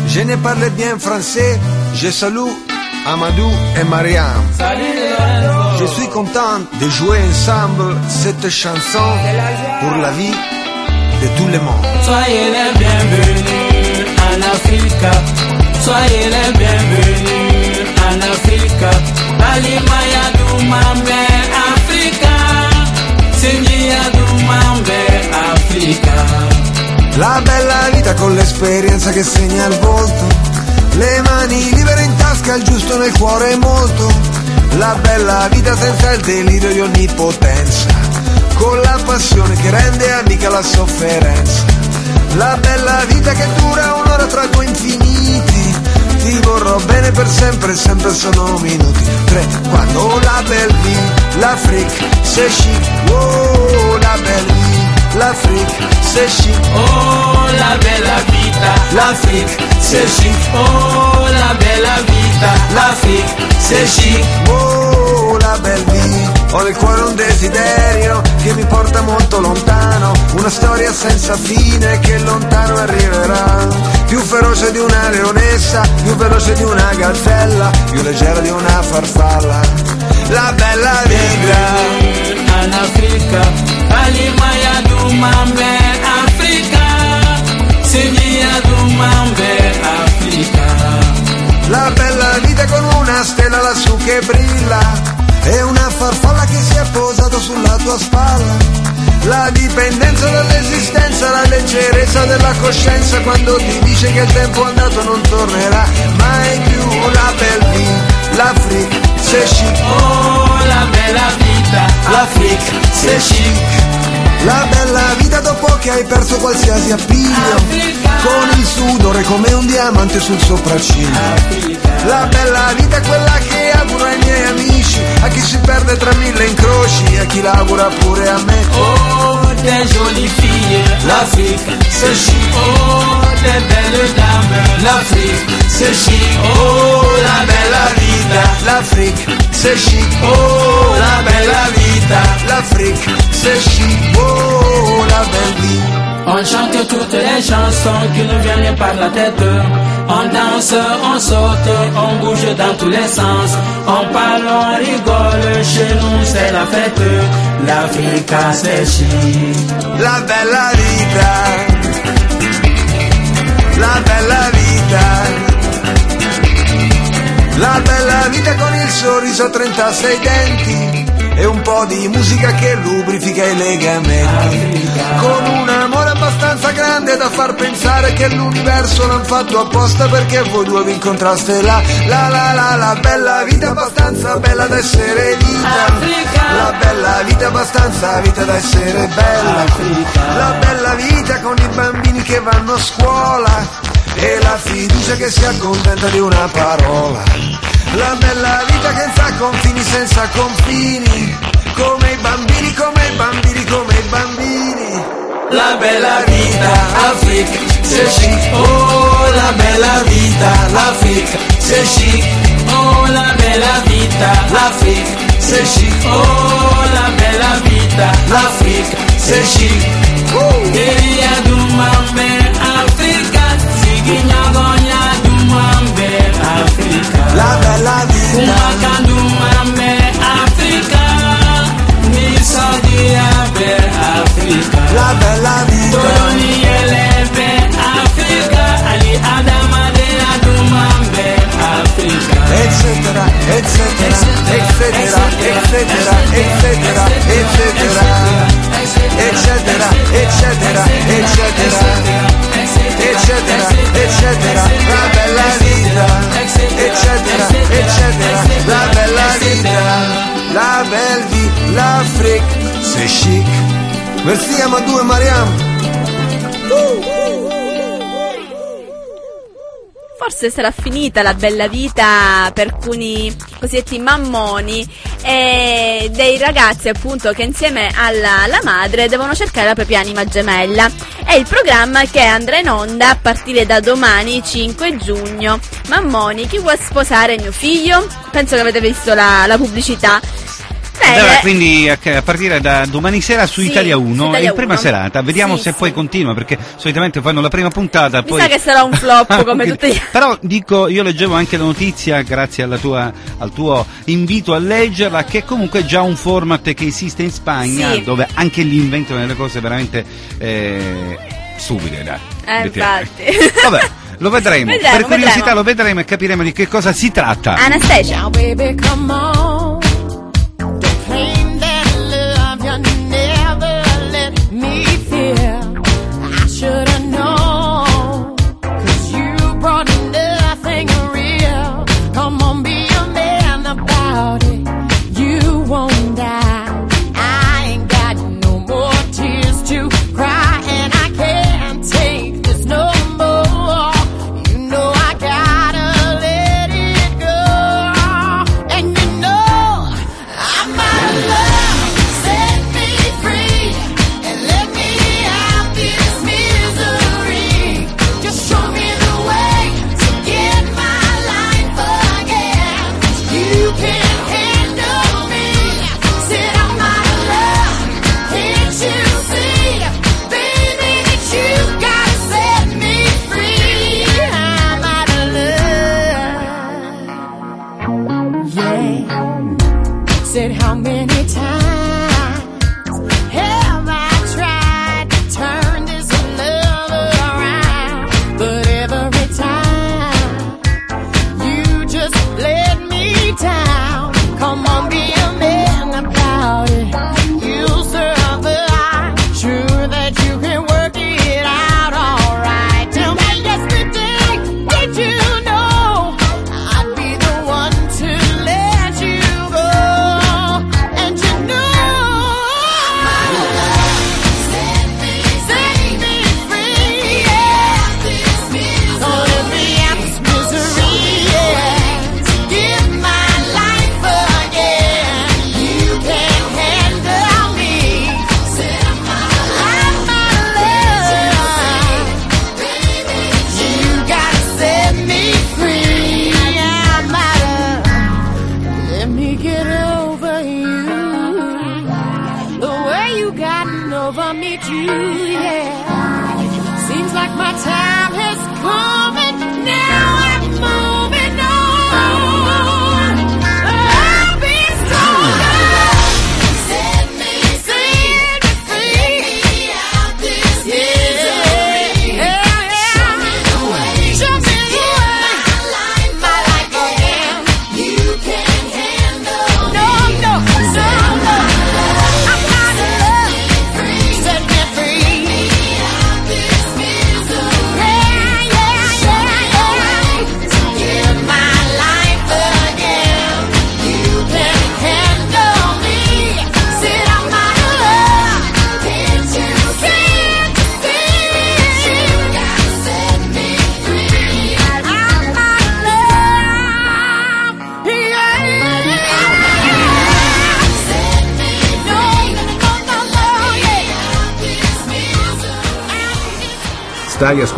je ne parle bien français. Je salue Amadou et Mariam. Je suis content de jouer ensemble cette chanson pour la vie de tout le monde. Soyez les bienvenus en Afrique. Soyez les bienvenus en Afrique. Balimaya Dumambe Africa. Singia Dumambe Africa. La bella vita con l'esperienza che segna il volto. Le mani libere in tasca, il giusto nel cuore molto. La bella vita senza il delirio di onnipotenza. Con la passione che rende amica la sofferenza. La bella vita che dura un'ora tra due infiniti. Ti vorrò bene per sempre, sempre sono minuti. Tre, quando la belle vie, l'Afrique, c'est chic. Oh, la belle vie, l'Afrique, c'est chic. Oh la bella vita, l'Afrique, c'est chic. Oh la bella vita, l'Afrique, c'est chic. Oh, la belle vie. Ho nel cuore un desiderio che mi porta molto lontano. Una storia senza fine che lontano arriverà. Più feroce di una leonessa, più veloce di una gazzella, più leggera di una farfalla. La bella vita. En Afrique, Balimaya La bella vita con una stella lassù che brilla e una farfalla che si è posata sulla tua spalla. La dipendenza dall'esistenza, la leggerezza della coscienza quando ti dice che il tempo andato non tornerà mai più. La belle vie, l'Afrique, c'est chic. Oh la bella vita, l'Afrique, c'est chic. La bella vita dopo che hai perso qualsiasi appiglio. Con il sudore come un diamante sul sopracciglio La bella vita è quella che auguro ai miei amici A chi si perde tra mille incroci A chi l'augura pure a me Oh, des jolies filles, l'Afrique, c'est chic. Oh, des belles dames, l'Afrique, c'est chic. Oh, la bella vita, L'Afrique c'est chic oh, la bella vita. L'Afrique c'est chic Oh la belle vie On chante toutes les chansons qui nous viennent par la tête. On danse, on saute, on bouge dans tous les sens. On parle, on rigole, chez nous c'est la fête. L'Afrique c'est chic. La bella vita La bella vita La bella vita con il sorriso a 36 denti E un po' di musica che lubrifica i legamenti abbastanza grande da far pensare che l'universo l'han fatto apposta perché voi due vi incontraste là. La la la la bella vita abbastanza bella da essere vita. La bella vita abbastanza vita da essere bella. La bella vita con i bambini che vanno a scuola e la fiducia che si accontenta di una parola. La bella vita che sa confini senza confini, come i bambini, come i bambini, come i bambini. La bella vita, Afrique, c'est chic. Oh, la bella vita, l'Afrique, c'est chic. Oh, la bella vita, l'Afrique, c'est chic. Oh, la bella vita, Africa, c'est chic. Queria do mambe Africa, siginyagonya do mambe Africa. La bella vita Africa, mi so di abe Africa. La bella vita Tony elebe Africa, Ali Adama de Adumambe Africa. Eccetera, eccetera, eccetera, eccetera, eccetera, eccetera Eccetera, eccetera, eccetera Eccetera, eccetera, la bella vita Eccetera, eccetera, la bella vita La belle vie, l'Afrique, c'est chic Merci Amadou e Mariam Forse sarà finita la bella vita per alcuni cosiddetti mammoni e dei ragazzi appunto che insieme alla, alla madre devono cercare la propria anima gemella. È il programma che andrà in onda a partire da domani 5 giugno. Mammoni, chi vuole sposare mio figlio? Penso che avete visto la, la pubblicità. Allora, quindi a, partire da domani sera su Sì, Italia 1 su è Italia in prima 1. serata, vediamo Sì, se sì. poi continua perché solitamente fanno la prima puntata Mi poi sa che sarà un flop come tutte gli Però dico, io leggevo anche la notizia grazie alla tua, al tuo invito a leggerla che comunque è già un format che esiste in Spagna Sì. dove anche lì inventano delle cose veramente eh, stupide dai. Eh, infatti. Vabbè, lo vedremo. Vedremo, per curiosità vedremo. lo vedremo e capiremo di che cosa si tratta. Anastasia. Now, baby, come on.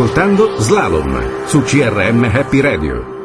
Ascoltando Slalom su CRM Happy Radio.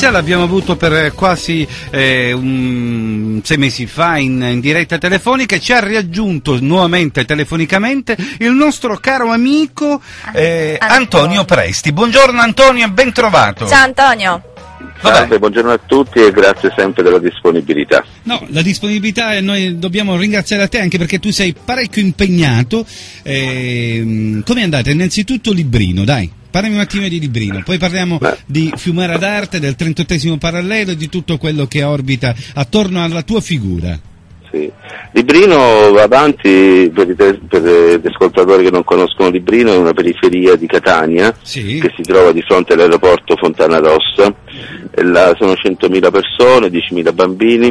Patrizia, l'abbiamo avuto per eh, quasi eh, un- sei mesi fa in, in diretta telefonica e ci ha riaggiunto nuovamente telefonicamente il nostro caro amico eh, Antonio Presti. Buongiorno Antonio e ben trovato. Ciao Antonio. Salve, buongiorno a tutti e grazie sempre della disponibilità. No, la disponibilità e noi dobbiamo ringraziare a te anche perché tu sei parecchio impegnato. Ehm, come è andata? Innanzitutto Librino, dai. Parlami un attimo di Librino, poi parliamo di Fiumara d'Arte, del 38 parallelo e di tutto quello che orbita attorno alla tua figura. Sì. Librino va avanti, per, per gli ascoltatori che non conoscono Librino, è una periferia di Catania che si trova di fronte all'aeroporto Fontana Rossa. Là sono 100.000 persone, 10.000 bambini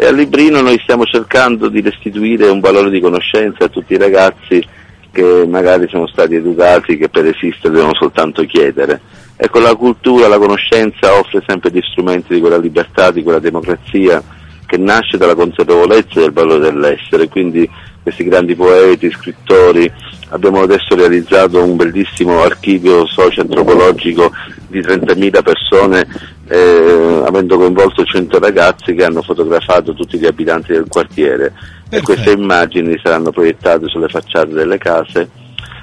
e a Librino noi stiamo cercando di restituire un valore di conoscenza a tutti i ragazzi che magari sono stati educati che per esistere devono soltanto chiedere. Ecco, la cultura, la conoscenza offre sempre gli strumenti di quella libertà, di quella democrazia che nasce dalla consapevolezza del valore dell'essere, quindi questi grandi poeti, scrittori, abbiamo adesso realizzato un bellissimo archivio socio-antropologico di 30.000 persone, eh, avendo coinvolto 100 ragazzi che hanno fotografato tutti gli abitanti del quartiere. E queste immagini saranno proiettate sulle facciate delle case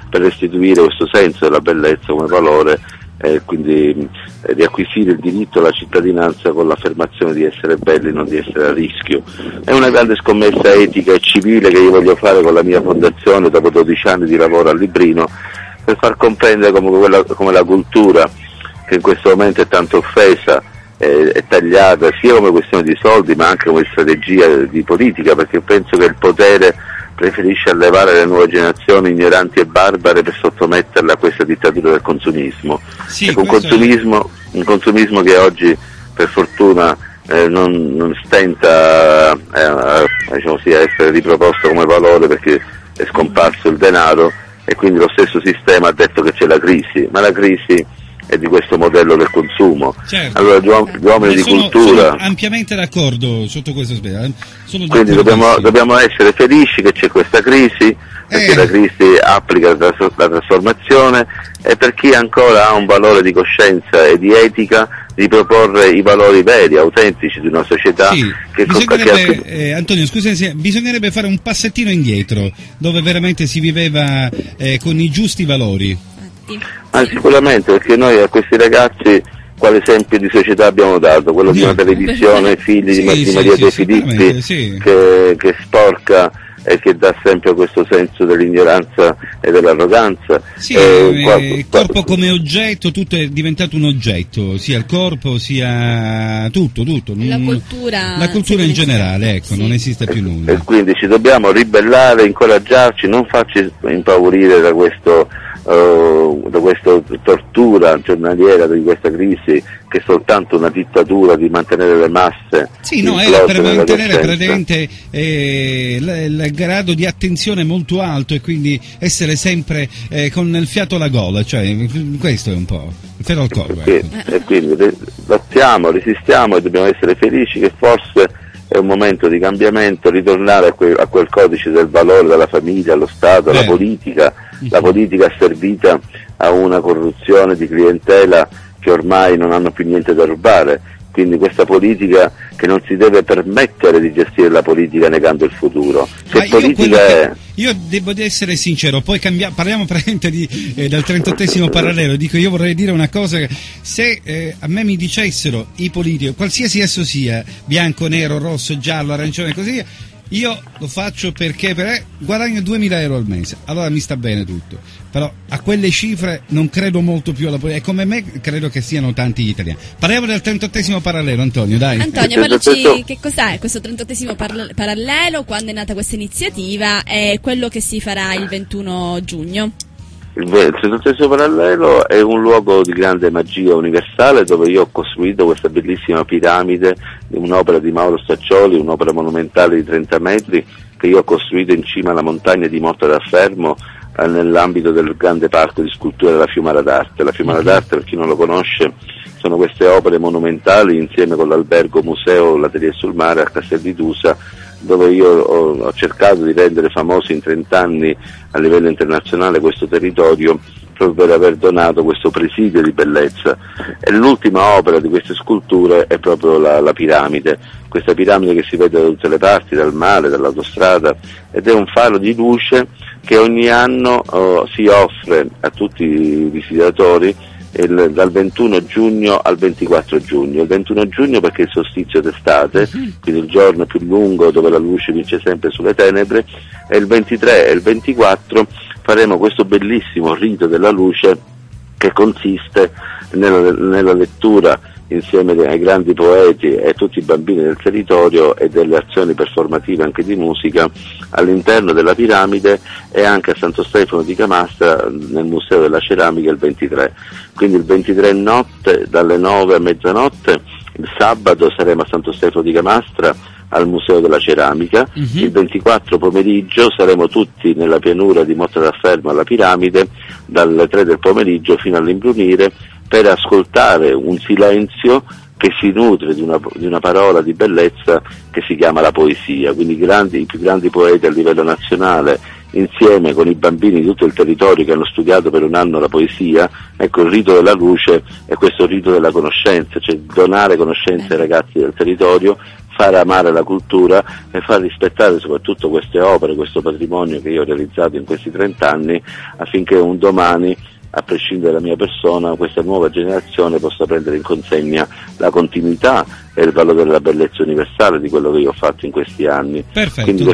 per restituire questo senso della bellezza come valore e quindi mh, riacquisire il diritto alla cittadinanza con l'affermazione di essere belli, non di essere a rischio. È una grande scommessa etica e civile che io voglio fare con la mia fondazione dopo 12 anni di lavoro a Librino per far comprendere come, quella- come la cultura che in questo momento è tanto offesa eh, è tagliata sia come questione di soldi ma anche come strategia di politica perché penso che il potere preferisce allevare le nuove generazioni ignoranti e barbare per sottometterle a questa dittatura del consumismo. Ecco, un, consumismo un consumismo che oggi per fortuna eh, non, non stenta eh, a, diciamo così, a essere riproposto come valore perché è scomparso il denaro e quindi lo stesso sistema ha detto che c'è la crisi, ma la crisi è di questo modello del consumo. Certo. Allora gli, uom- gli uomini di sono, cultura... sono ampiamente d'accordo sotto questo aspetto. eh. Quindi dobbiamo, dobbiamo essere felici che c'è questa crisi, perché Eh. la crisi applica la, la trasformazione e per chi ancora ha un valore di coscienza e di etica di proporre i valori veri, autentici di una società Sì, che, bisognerebbe, eh, Antonio, scusa, bisognerebbe fare un passettino indietro, dove veramente si viveva eh, con i giusti valori. Ah, sicuramente, perché noi a questi ragazzi quale esempio di società abbiamo dato? Quello di una televisione, figli di, Ma- Sì, di sì, Maria sì, De Filippi, sì. che, che sporca e che dà sempre questo senso dell'ignoranza e dell'arroganza. Sì, Eh, qua- eh, il corpo come oggetto, tutto è diventato un oggetto, sia il corpo sia tutto, tutto. La Mm, cultura. La cultura in generale, ecco, non esiste più nulla. E quindi ci dobbiamo ribellare, incoraggiarci, non farci impaurire da questo eh, da questa tortura giornaliera di questa crisi che è soltanto una dittatura di mantenere le masse Sì, no, era per mantenere presente eh, il grado di attenzione molto alto e quindi essere sempre eh, con il fiato alla gola, cioè questo è un po' il fiato al corpo. Sì, ecco. e quindi re- lottiamo, resistiamo e dobbiamo essere felici che forse è un momento di cambiamento, ritornare a, que- a quel codice del valore della famiglia, allo Stato, alla politica, la politica asservita a una corruzione di clientela che ormai non hanno più niente da rubare. Quindi questa politica che non si deve permettere di gestire la politica negando il futuro. Ma Se io, quello politica è... che- io devo essere sincero, poi cambia- parliamo praticamente di, eh, del 38 parallelo, dico io vorrei dire una cosa, se eh, a me mi dicessero i politici, qualsiasi esso sia, bianco, nero, rosso, giallo, arancione e così via, io lo faccio perché per, eh, guadagno 2000 euro al mese, allora mi sta bene tutto, però a quelle cifre non credo molto più alla politica, e come me credo che siano tanti gli italiani. Parliamo del 38 parallelo, Antonio, dai. Antonio, parlaci che cos'è questo 38 parla- parallelo, quando è nata questa iniziativa e quello che si farà il 21 giugno. Il ve- il 38 parallelo è un luogo di grande magia universale dove io ho costruito questa bellissima piramide, un'opera di Mauro Staccioli, un'opera monumentale di 30 metri che io ho costruito in cima alla montagna di Motta da Fermo eh, nell'ambito del grande parco di scultura della Fiumara d'Arte. La Fiumara d'Arte, per chi non lo conosce, sono queste opere monumentali insieme con l'albergo museo L'Atelier sul Mare a Castel di Dusa dove io ho, ho cercato di rendere famoso in 30 anni a livello internazionale questo territorio proprio per aver donato questo presidio di bellezza. E l'ultima opera di queste sculture è proprio la, la piramide, questa piramide che si vede da tutte le parti, dal mare, dall'autostrada, ed è un faro di luce che ogni anno eh, si offre a tutti i visitatori il- dal 21 giugno al 24 giugno. Il 21 giugno perché è il solstizio d'estate, quindi il giorno più lungo dove la luce vince sempre sulle tenebre, e il 23 e il 24 faremo questo bellissimo rito della luce che consiste nella, nella lettura insieme ai grandi poeti e tutti i bambini del territorio e delle azioni performative anche di musica all'interno della piramide e anche a Santo Stefano di Camastra nel Museo della Ceramica il 23. Quindi il 23 notte dalle 9 a mezzanotte, il sabato saremo a Santo Stefano di Camastra al Museo della Ceramica, il 24 pomeriggio saremo tutti nella pianura di Motta d'Affermo alla piramide dalle 3 del pomeriggio fino all'imbrunire per ascoltare un silenzio che si nutre di una, di una parola di bellezza che si chiama la poesia, quindi i, grandi- i più grandi poeti a livello nazionale insieme con i bambini di tutto il territorio che hanno studiato per un anno la poesia, ecco il rito della luce è questo rito della conoscenza, cioè donare conoscenze ai ragazzi del territorio, far amare la cultura e far rispettare soprattutto queste opere, questo patrimonio che io ho realizzato in questi 30 anni affinché un domani a prescindere dalla mia persona, questa nuova generazione possa prendere in consegna la continuità e il valore della bellezza universale di quello che io ho fatto in questi anni. Perfetto. Quindi,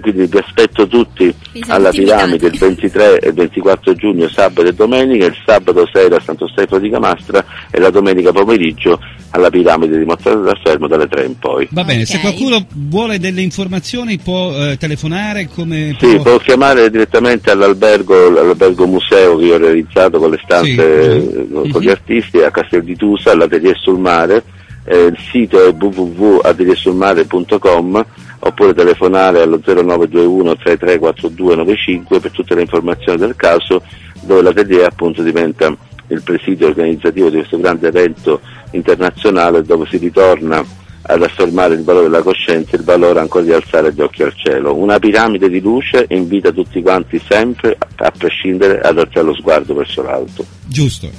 quindi vi aspetto tutti alla piramide il 23 e il 24 giugno, sabato e domenica, il sabato sera a Santo Stefano di Camastra e la domenica pomeriggio alla piramide di Mozzata del Fermo dalle 3 in poi. Va bene, se Ok. qualcuno vuole delle informazioni può eh, telefonare come Sì, può- può chiamare direttamente all'albergo, all'albergo museo che io ho realizzato con le stanze Sì. eh, con Mhm. gli artisti a Castel di Tusa, all'Atelier sul Mare. Eh, il sito è www.ateliersulmare.com oppure telefonare allo 0921 334295 per tutte le informazioni del caso dove l'atelier appunto diventa il presidio organizzativo di questo grande evento internazionale dove si ritorna ad affermare il valore della coscienza e il valore ancora di alzare gli occhi al cielo. Una piramide di luce invita tutti quanti sempre, a prescindere, ad alzare lo sguardo verso l'alto. Giusto.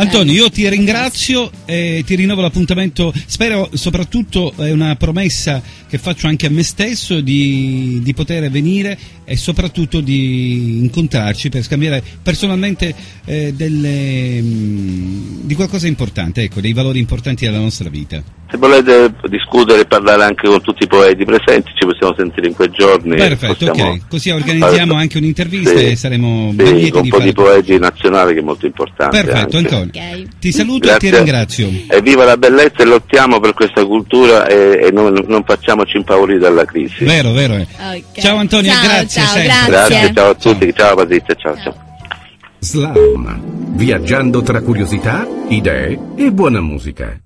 Antonio, io ti ringrazio e ti rinnovo l'appuntamento. Spero soprattutto, è una promessa che faccio anche a me stesso, di, di poter venire e soprattutto di incontrarci per scambiare personalmente eh, delle, mm, di qualcosa di importante, ecco, dei valori importanti della nostra vita. Se volete discutere e parlare anche con tutti i poeti presenti, ci possiamo sentire in quei giorni. Perfetto, possiamo ok. Così organizziamo anche un'intervista Sì, e saremo sì, ben con lieti di un po' fare. di poeti nazionali che è molto importante. Perfetto, anche. Antonio. Ok. Ti saluto e ti Grazie. ringrazio. E viva la bellezza e lottiamo per questa cultura e, e non, non facciamoci impaurire dalla crisi. Vero, vero. eh. Ok. Ciao Antonio, Ciao, grazie. ciao, sempre. Grazie, ciao a tutti, ciao Patrizia, ciao ciao. Slalom. Viaggiando tra curiosità, idee e buona musica.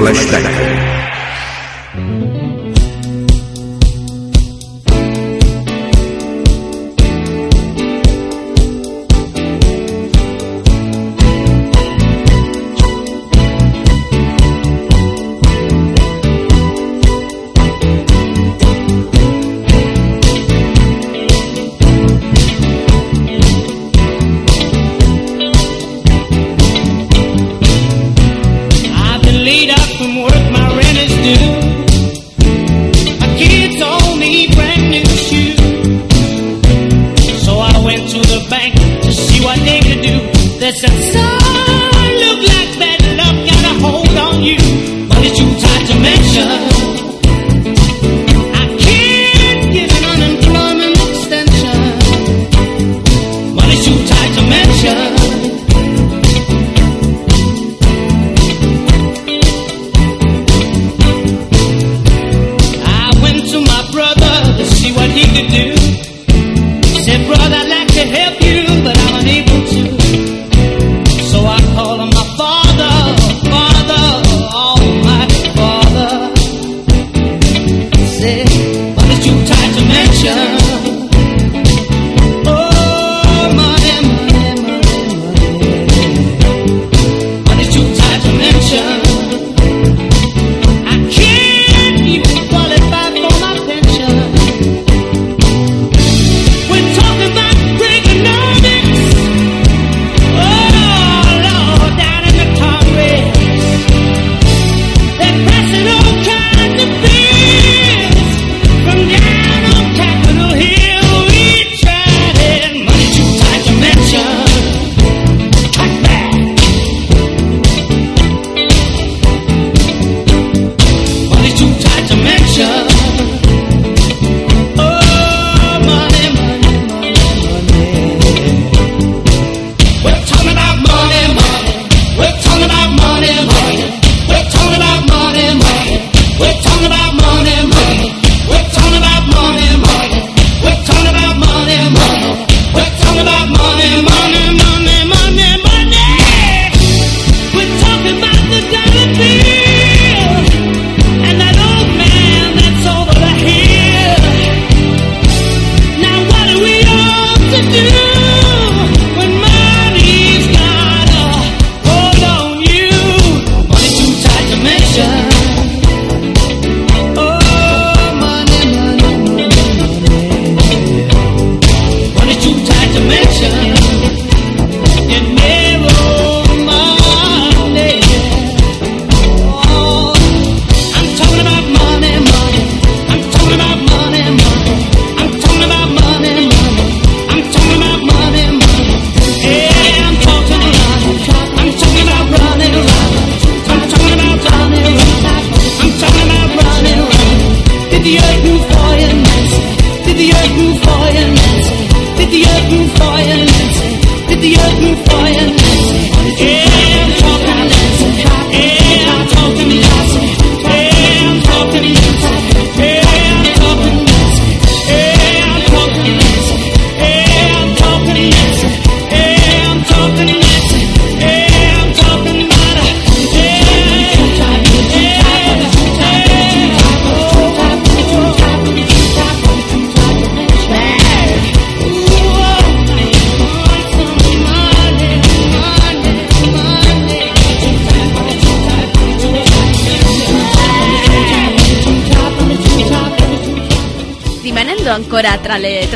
Flashback.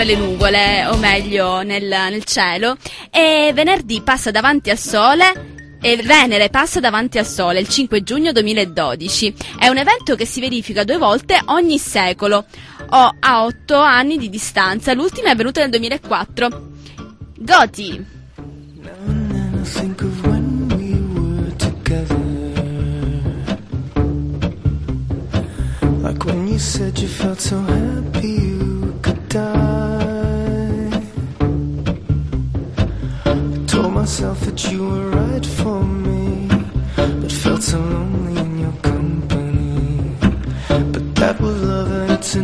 nelle nuvole, o meglio nel, nel cielo, e venerdì passa davanti al sole e Venere passa davanti al Sole il 5 giugno 2012. È un evento che si verifica due volte ogni secolo, o a otto anni di distanza. L'ultima è avvenuta nel 2004. Goti! Like myself that you were right for me, but felt so lonely in your company. But that was love at its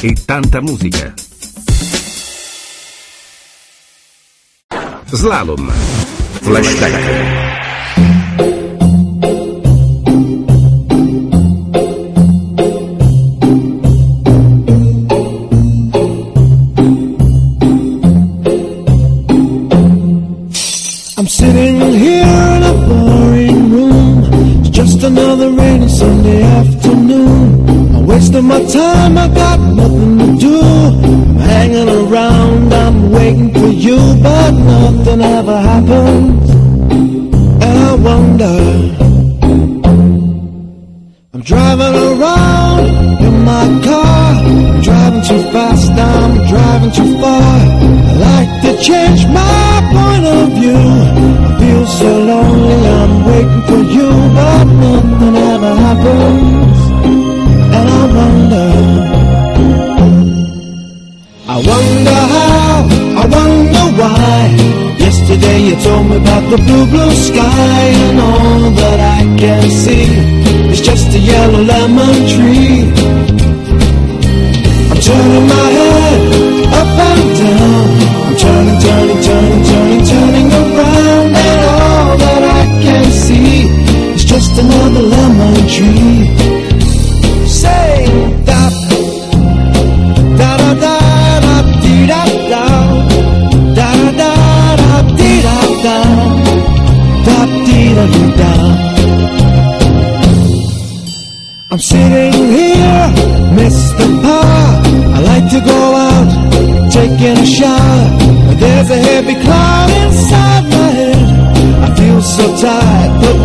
E tanta musica. Slalom. Flashback.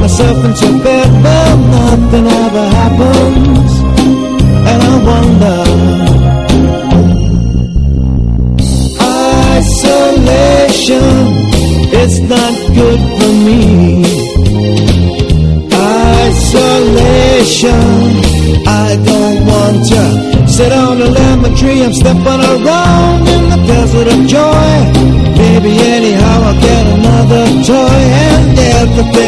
myself into bed, but nothing ever happens, and I wonder. Isolation—it's not good for me. Isolation, I don't want to sit on a lemon tree. I'm stepping around.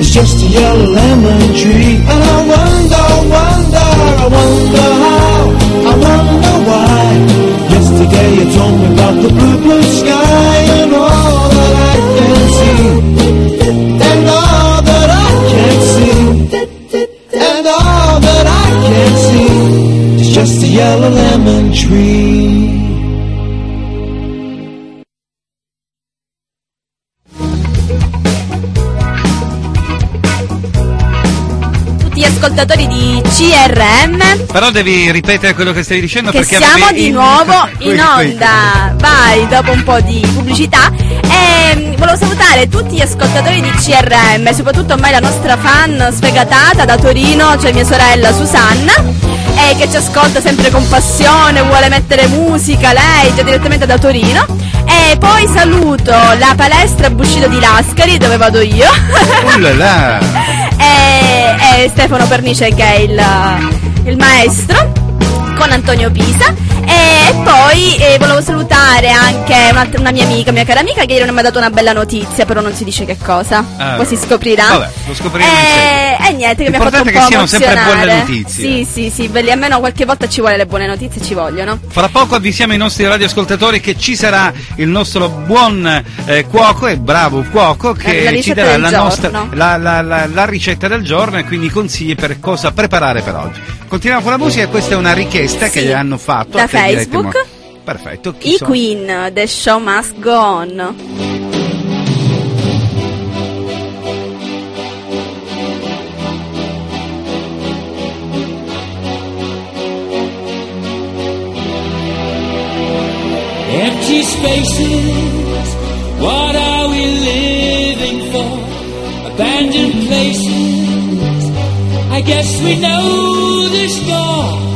is just a yellow lemon tree. And I wonder, wonder, I wonder Però devi ripetere quello che stavi dicendo che perché siamo di nuovo in onda. Vai, dopo un po' di pubblicità. E volevo salutare tutti gli ascoltatori di CRM, soprattutto ormai la nostra fan sfegatata da Torino, cioè mia sorella Susanna. eh, che ci ascolta sempre con passione, vuole mettere musica, lei già direttamente da Torino. E poi saluto la palestra Buscido di Lascari, dove vado io. Oh là là. e, e Stefano Pernice che è il, il maestro con Antonio Pisa e poi eh, volevo salutare anche un'altra- una mia amica, mia cara amica che ieri mi ha dato una bella notizia però non si dice che cosa. Ah, poi si scoprirà. Vabbè, lo scopriremo e, e niente che mi ha fatto un po' che siano sempre buone notizie. sì sì sì belli almeno qualche volta ci vuole le buone notizie ci vogliono. Fra poco avvisiamo i nostri radioascoltatori che ci sarà il nostro buon eh, cuoco e bravo cuoco che ci darà la, nostra, la, la- la- ricetta del giorno e quindi consigli per cosa preparare per oggi. Continuiamo con la musica, questa è una richiesta che Sì, gli hanno fatto da a Facebook. Perfetto. chi i sono? Queen The Show Must Go On Empty spaces, what are we living for? Abandoned places, I guess we know the score.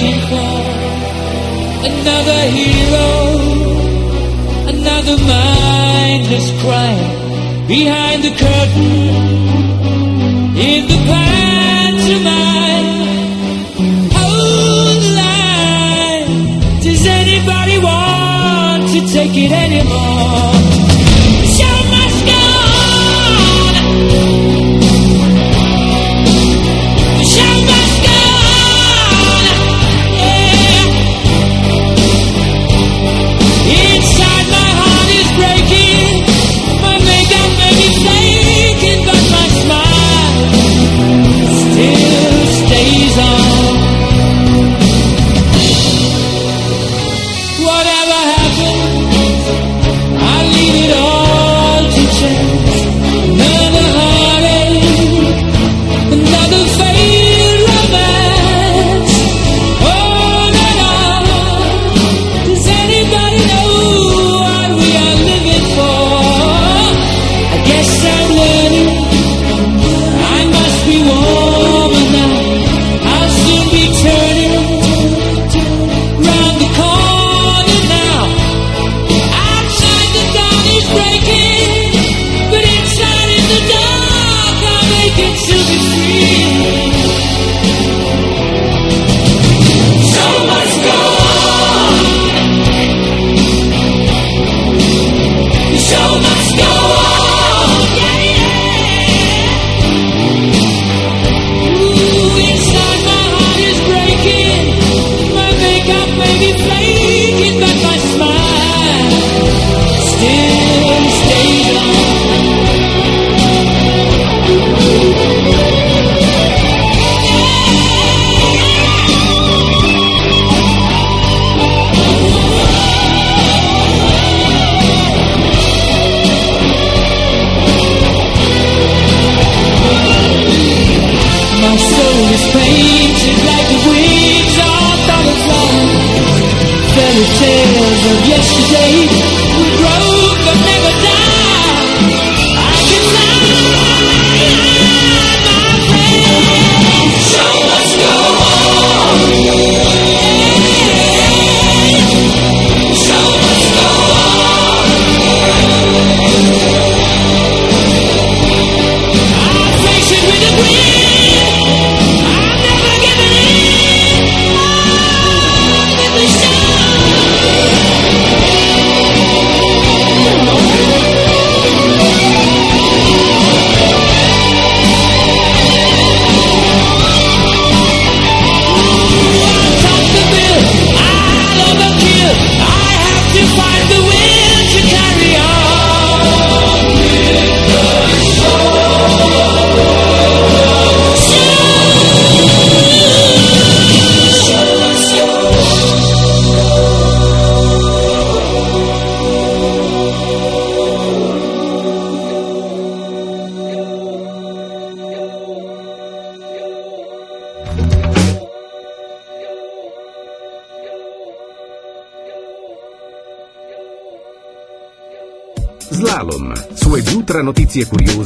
Looking for? Another hero, another mindless crime behind the curtain in the pantomime. Hold the line. Does anybody want to take it anymore?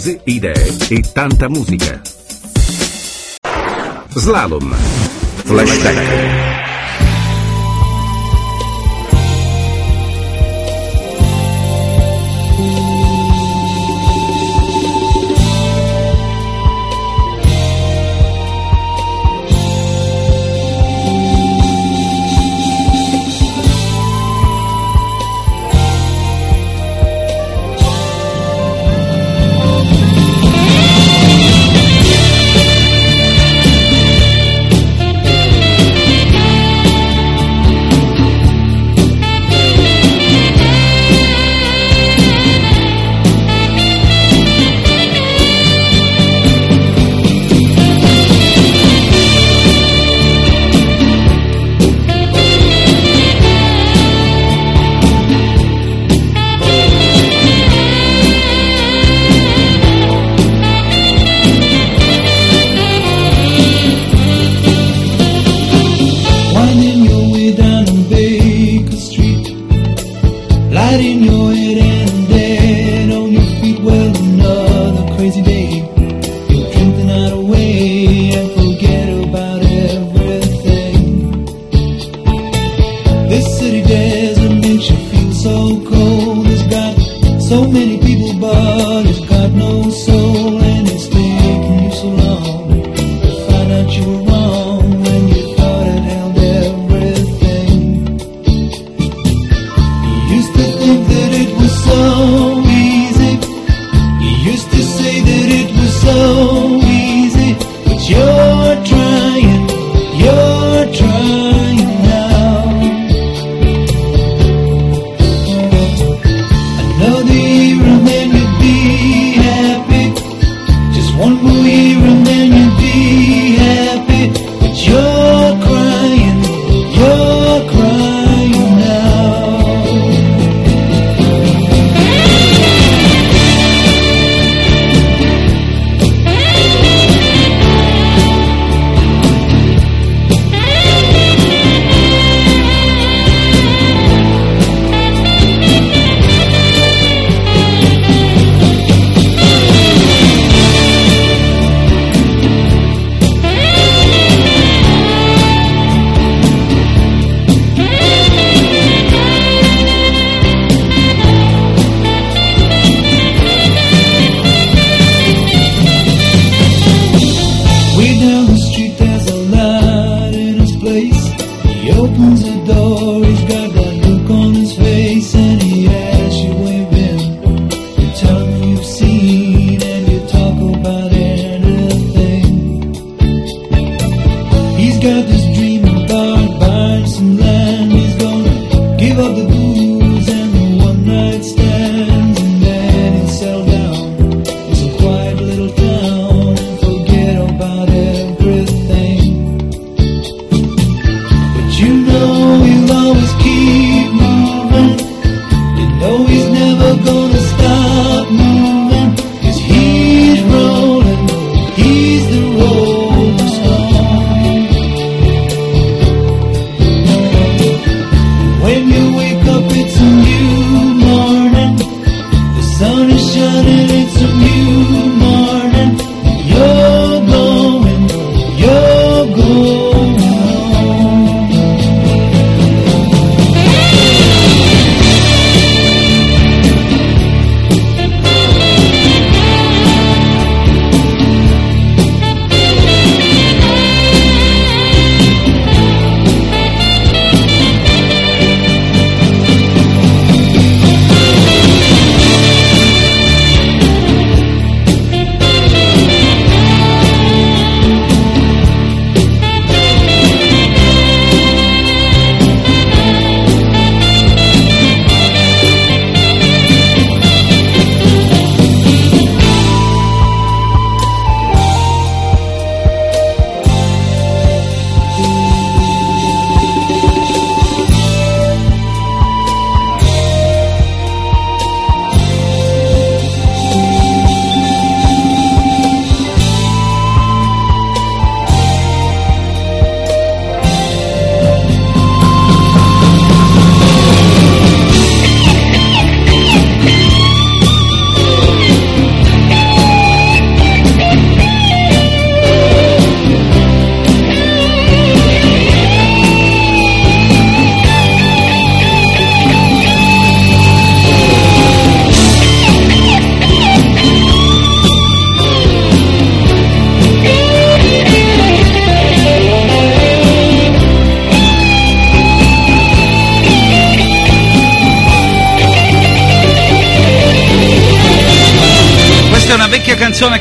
Curiose, idee e tanta musica. Slalom. Flashback.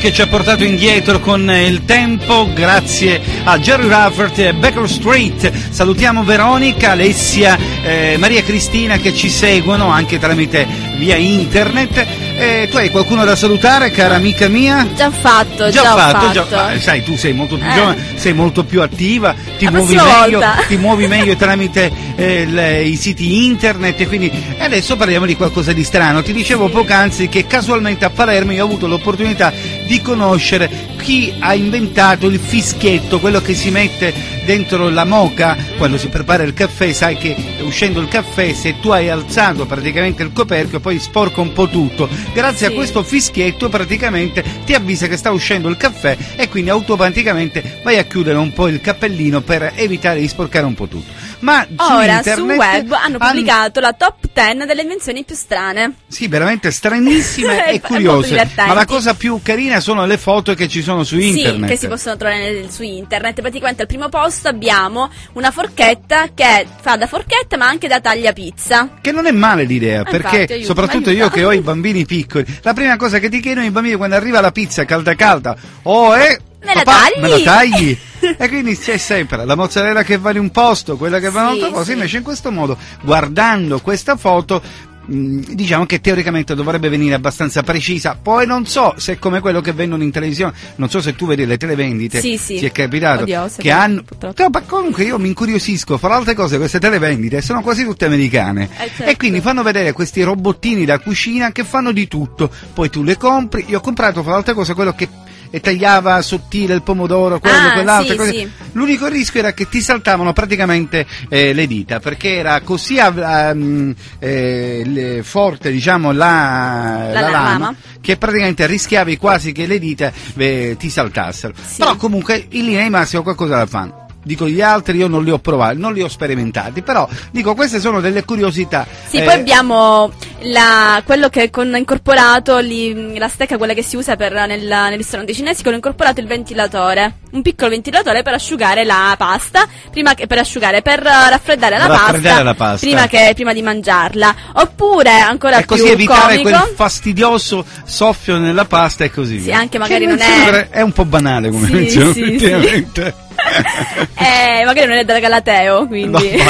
Che ci ha portato indietro con eh, il tempo, grazie a Jerry Raffert e Becker Street. Salutiamo Veronica, Alessia, eh, Maria Cristina che ci seguono anche tramite via internet. Eh, tu hai qualcuno da salutare, cara amica mia? Già fatto, già, Già fatto, già- fatto. ma sai, tu sei molto più Eh. giovane, sei molto più attiva, ti muovi, meglio, ti muovi meglio tramite eh, le- i siti internet e quindi adesso parliamo di qualcosa di strano. Ti dicevo poc'anzi che casualmente a Palermo io ho avuto l'opportunità di conoscere chi ha inventato il fischietto, quello che si mette dentro la moca quando si prepara il caffè, sai che uscendo il caffè se tu hai alzato praticamente il coperchio poi sporca un po' tutto. Grazie a questo fischietto praticamente ti avvisa che sta uscendo il caffè e quindi automaticamente vai a chiudere un po' il cappellino per evitare di sporcare un po' tutto. Ma su Ora internet su web hanno pubblicato la top 10 delle invenzioni più strane. Sì, veramente stranissime e curiose. Ma la cosa più carina sono le foto che ci sono su internet. Sì, che si possono trovare nel- su internet. Praticamente al primo posto abbiamo una forchetta che fa da forchetta ma anche da tagliapizza. Che non è male l'idea, Ah, perché infatti, aiuta, soprattutto io che ho i bambini piccoli, la prima cosa che ti chiedono i bambini quando arriva la pizza calda calda, oh eh, Me la papà, tagli?" me la tagli? e quindi c'è sempre la mozzarella che va in un posto, quella che va in un Sì, altro posto, sì. invece in questo modo, guardando questa foto, diciamo che teoricamente dovrebbe venire abbastanza precisa, poi non so se è come quello che vendono in televisione, non so se tu vedi le televendite, Sì, sì. ti è capitato, Oddio, se che hanno... No, ma comunque io mi incuriosisco, fra altre cose queste televendite sono quasi tutte americane. Eh, certo. e quindi fanno vedere questi robottini da cucina che fanno di tutto, poi tu le compri, io ho comprato fra altre cose quello che e tagliava sottile il pomodoro, quello, Ah, quell'altro. sì, sì. L'unico rischio era che ti saltavano praticamente eh, le dita, perché era così mm, eh, le- forte diciamo, la, La lama. che praticamente rischiavi quasi che le dita eh, ti saltassero. Però comunque in linea di massima qualcosa la fanno. Dico gli altri io non li ho provati, non li ho sperimentati, però dico queste sono delle curiosità. Sì, Eh, poi abbiamo la- quello che con incorporato lì, la stecca, quella che si usa per, nel, nei ristoranti cinesi, con incorporato il ventilatore. Un piccolo ventilatore per asciugare la pasta, prima che, per asciugare, per eh, raffreddare la, Raffreddare pasta, la pasta. Prima, che, prima di mangiarla. Oppure, ancora e più così evitare comico, quel fastidioso soffio nella pasta e così Sì, via. anche magari Che non è- è un po' banale come Sì, menzione, sì, effettivamente. eh, magari non è da Galateo, quindi... No,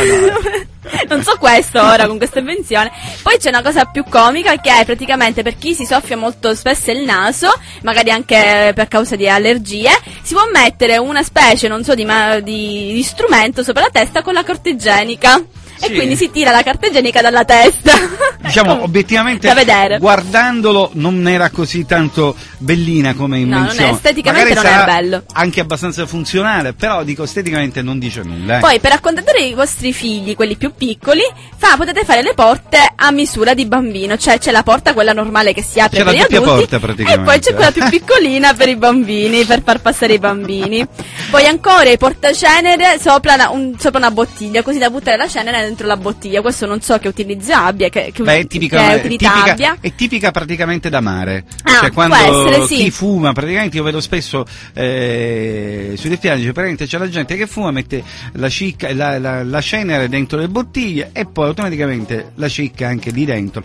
non so questo ora con questa invenzione. Poi c'è una cosa più comica che è praticamente per chi si soffia molto spesso il naso, magari anche per causa di allergie, si può mettere una specie, non so, di, ma- di- di strumento sopra la testa con la carta igienica. Sì. E quindi si tira la carta igienica dalla testa. Diciamo, obiettivamente, Da vedere. guardandolo non era così tanto bellina come No, non è- invenzione. esteticamente Magari non sarà bello. Anche abbastanza funzionale, però dico esteticamente non dice nulla. eh. Poi per accontentare i vostri figli, quelli più piccoli, fa, potete fare le porte a misura di bambino, cioè c'è la porta quella normale che si apre C'è per la gli adulti porta, praticamente. e poi c'è quella più piccolina per i bambini, per far passare i bambini. Poi ancora i portacenere sopra una, un- sopra una bottiglia, così da buttare la cenere dentro la bottiglia. Questo non so che utilizzo abbia, che, che, Beh, è tipica, che è tipica- abbia. è tipica praticamente da mare. Ah, cioè, può quando essere, sì. chi fuma, praticamente io vedo spesso eh, sulle spiagge, praticamente c'è la gente che fuma, mette la, cicca, la, la- la cenere dentro le bottiglie e poi automaticamente la cicca anche lì dentro.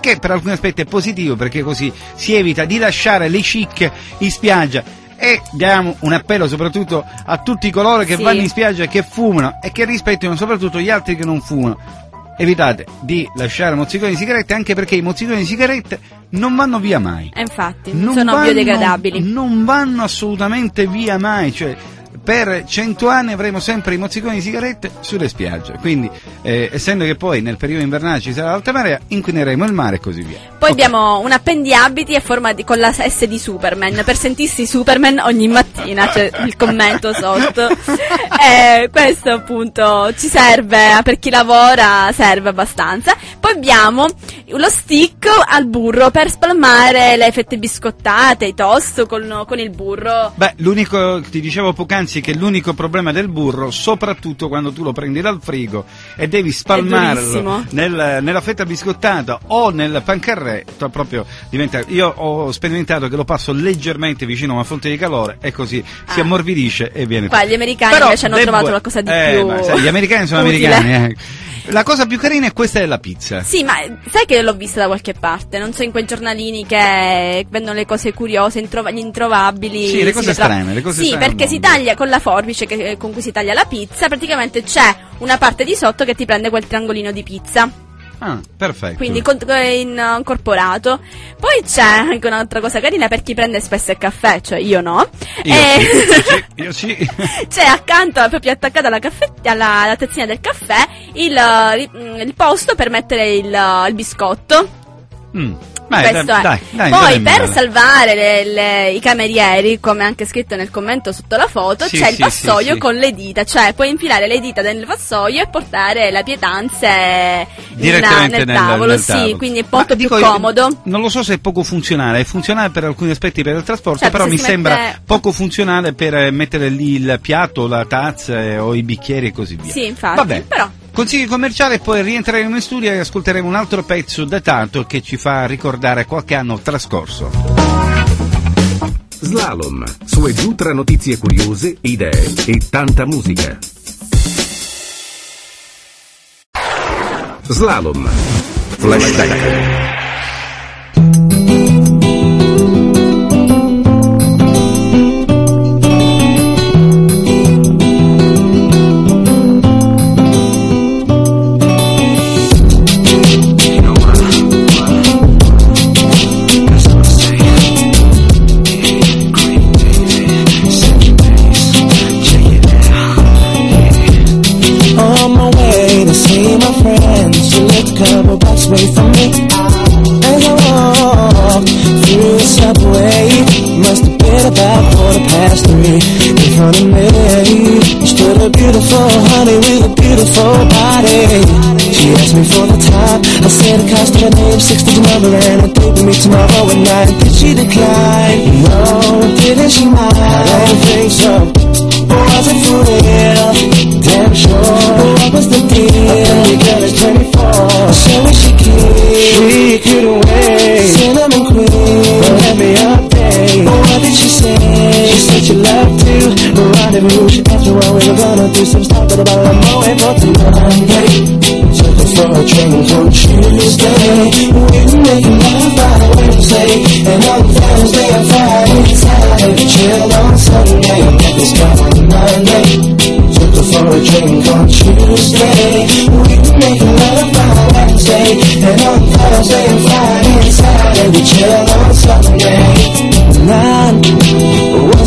Che per alcuni aspetti è positivo perché così si evita di lasciare le cicche in spiaggia. E diamo un appello soprattutto a tutti coloro che Sì. vanno in spiaggia che fumano e che rispettino soprattutto gli altri che non fumano evitate di lasciare mozziconi di sigarette anche perché i mozziconi di sigarette non vanno via mai. Eh, infatti, non sono biodegradabili. Non vanno assolutamente via mai, cioè per cento anni avremo sempre i mozziconi di sigarette sulle spiagge, quindi eh, essendo che poi nel periodo invernale ci sarà l'alta marea, inquineremo il mare e così via. Poi abbiamo un appendiabiti a forma di, con la S di Superman, per sentirsi Superman ogni mattina, c'è il commento sotto. Eh, questo appunto ci serve, per chi lavora serve abbastanza. Poi abbiamo lo stick al burro per spalmare le fette biscottate, i toast con, con il burro. Beh, l'unico, ti dicevo poc'anzi che l'unico problema del burro, soprattutto quando tu lo prendi dal frigo e devi spalmarlo nel- nella fetta biscottata o nel pancarré, proprio diventa, io ho sperimentato che lo passo leggermente vicino a una fonte di calore e così si Ah. ammorbidisce e viene Qua gli americani Però invece hanno trovato qualcosa di eh, più ma sai, gli americani sono utile. americani, eh. La cosa più carina è questa della pizza. Sì, ma sai che l'ho vista da qualche parte. Non so in quei giornalini che vendono le cose curiose, introva- gli introvabili. Sì, le cose si strane, le cose Sì, perché si taglia con la forbice che- con cui si taglia la pizza, praticamente c'è una parte di sotto che ti prende quel triangolino di pizza. Ah, perfetto. Quindi con- in- incorporato. Poi c'è anche un'altra cosa carina per chi prende spesso il caffè, cioè io no. Io E- sì, io sì. c'è accanto, proprio attaccato alla, caffè- alla, alla tazzina del caffè, il, eh, il posto per mettere il, il biscotto. Mm. Beh, Questo dai, è. dai, dai, Poi per salvare le- le- i camerieri, come anche scritto nel commento sotto la foto, Sì, c'è il sì, vassoio sì, sì. con le dita, cioè puoi infilare le dita nel vassoio e portare le pietanze in- Direttamente nel, nel- tavolo, nel sì, tavolo. quindi è molto più io, comodo. Non lo so se è poco funzionale, è funzionale per alcuni aspetti per il trasporto, Certo, però mi si sembra mette- poco funzionale per mettere lì il piatto, la tazza eh, o i bicchieri e così via. Sì, infatti, Vabbè. però Consigli commerciali, poi rientreremo in studio e ascolteremo un altro pezzo datato che ci fa ricordare qualche anno trascorso. Slalom, su e giù tra notizie curiose, idee e tanta musica. Slalom, flashback. Couple blocks away from me. I walked through the subway, must have been about quarter past three. In front of me stood a beautiful honey with a beautiful body. She asked me for the time. I said it cost her name, six digit number, and a date with me tomorrow at night. Did she decline? No, didn't she mind? I don't think so. Was it for real? Damn sure. What was the deal? A pretty girl is 24. So is she cute? She couldn't wait. Cinnamon queen. Let me update. What did she say? She said she loved to rendezvous. She asked me what we were gonna do. Some stuff that about I'm away for tonight. For a drink on Tuesday. We were making love by Wednesday. And on Thursday and Friday, Saturday, we chilled on Sunday. I met this girl on Monday. Took her for a drink on Tuesday. We making love by Wednesday. And on Thursday and Friday Saturday, we chilled on Sunday. Nine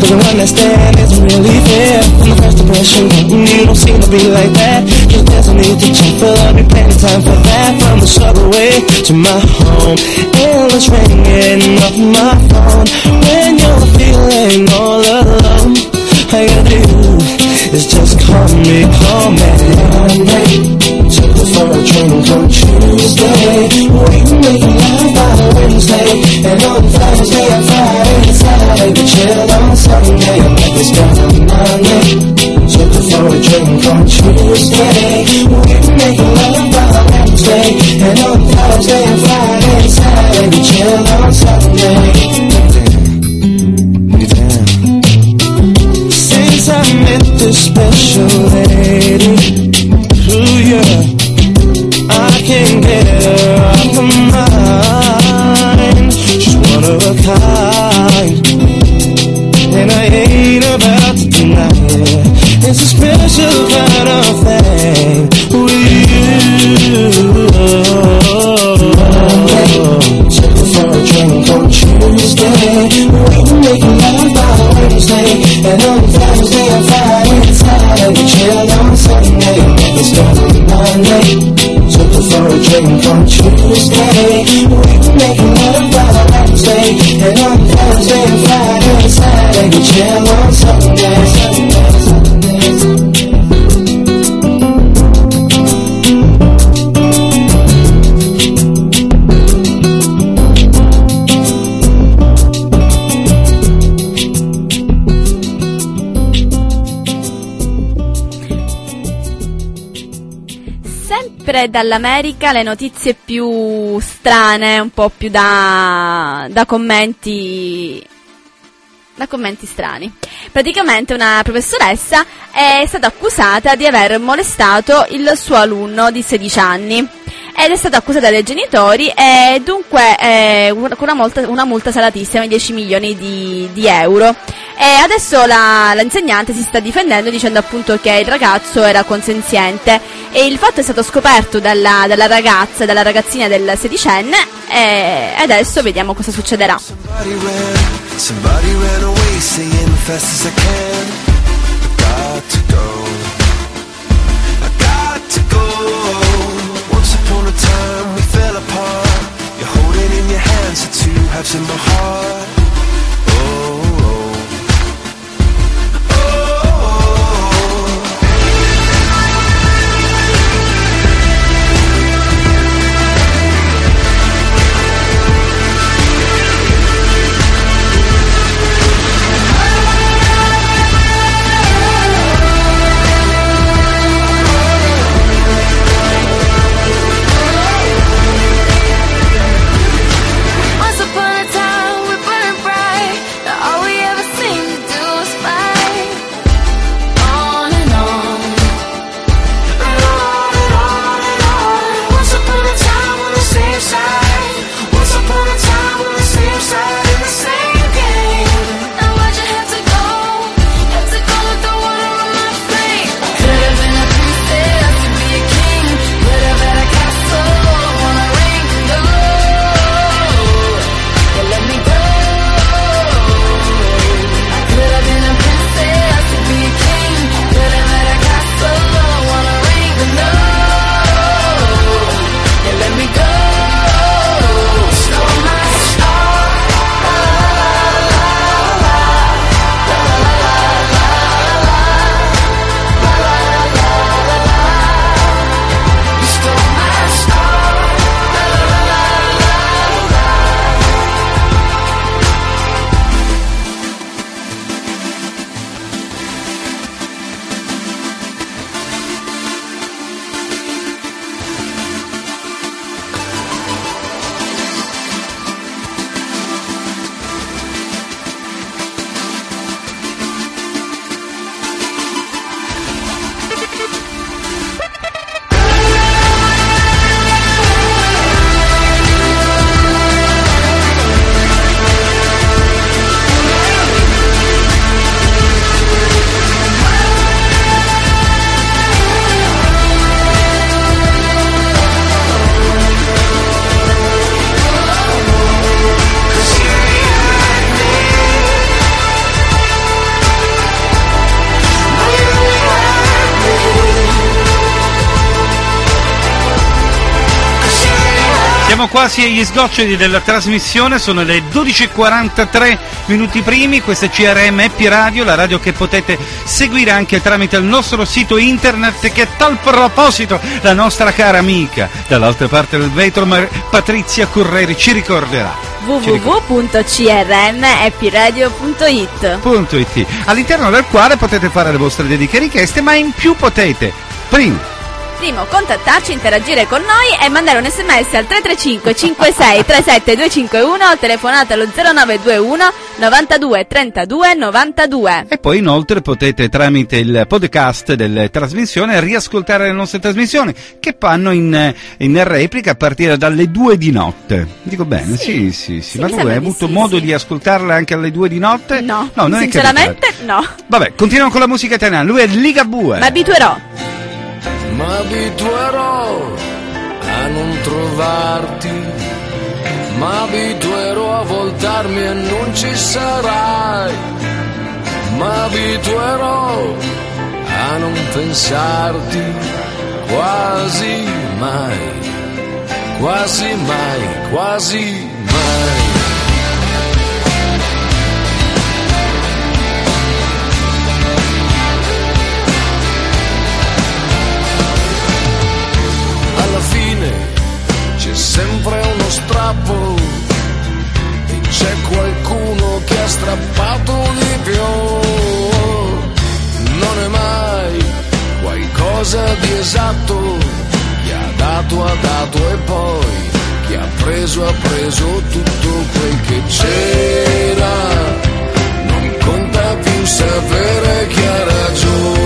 Cause the one that's stand isn't really fair From the first impression, you don't seem to be like that. Cause there's no need to check for love, be plenty time for that. From the subway to my home Endless ringing off my phone. When you're feeling all alone All you gotta do is just call me, call me. Monday, took her for a drink on Tuesday were making love by Wednesday And on Thursday and Friday and Saturday We chilled on Sunday I met this girl on Monday Took her for a drink on Tuesday We were making love by Wednesday And on Thursday and Friday and Saturday We chilled on Sunday Since I met this special dall'America le notizie più strane, un po' più da, da commenti da commenti strani. Praticamente una professoressa è stata accusata di aver molestato il suo alunno di 16 anni ed è stata accusata dai genitori e dunque eh, con una multa, una multa salatissima di 10 milioni di, di euro. E adesso la, l'insegnante si sta difendendo dicendo appunto che il ragazzo era consenziente e il fatto è stato scoperto dalla, dalla ragazza, dalla ragazzina del sedicenne e adesso vediamo cosa succederà. Somebody ran, somebody ran away the two halves of my heart. Quasi agli sgoccioli della trasmissione, sono le 12.43 minuti primi, questa è CRM Happy Radio, la radio che potete seguire anche tramite il nostro sito internet che a tal proposito la nostra cara amica dall'altra parte del vetro Patrizia Correri ci ricorderà. www.crmhappyradio.it all'interno del quale potete fare le vostre dediche richieste, ma in più potete, primo, Primo, contattarci, interagire con noi e mandare un sms al 335 56 37 251 o telefonate allo 0921 92 32 92. E poi inoltre potete tramite il podcast delle trasmissioni riascoltare le nostre trasmissioni che fanno in, in replica a partire dalle 2 di notte. Dico bene, sì, sì, sì. Ma mi tu hai avuto sì, modo sì. di ascoltarle anche alle 2 di notte? No, no non è sinceramente no. Vabbè, continuiamo con la musica italiana. Lui è Ligabue. Ma abituerò. Ma abituerò a non trovarti, ma abituerò a voltarmi e non ci sarai, ma abituerò a non pensarti quasi mai, quasi mai, quasi mai. C'è sempre uno strappo e c'è qualcuno che ha strappato di più. Non è mai qualcosa di esatto e dato ha dato e poi chi ha preso ha preso tutto quel che c'era. Non conta più sapere chi ha ragione,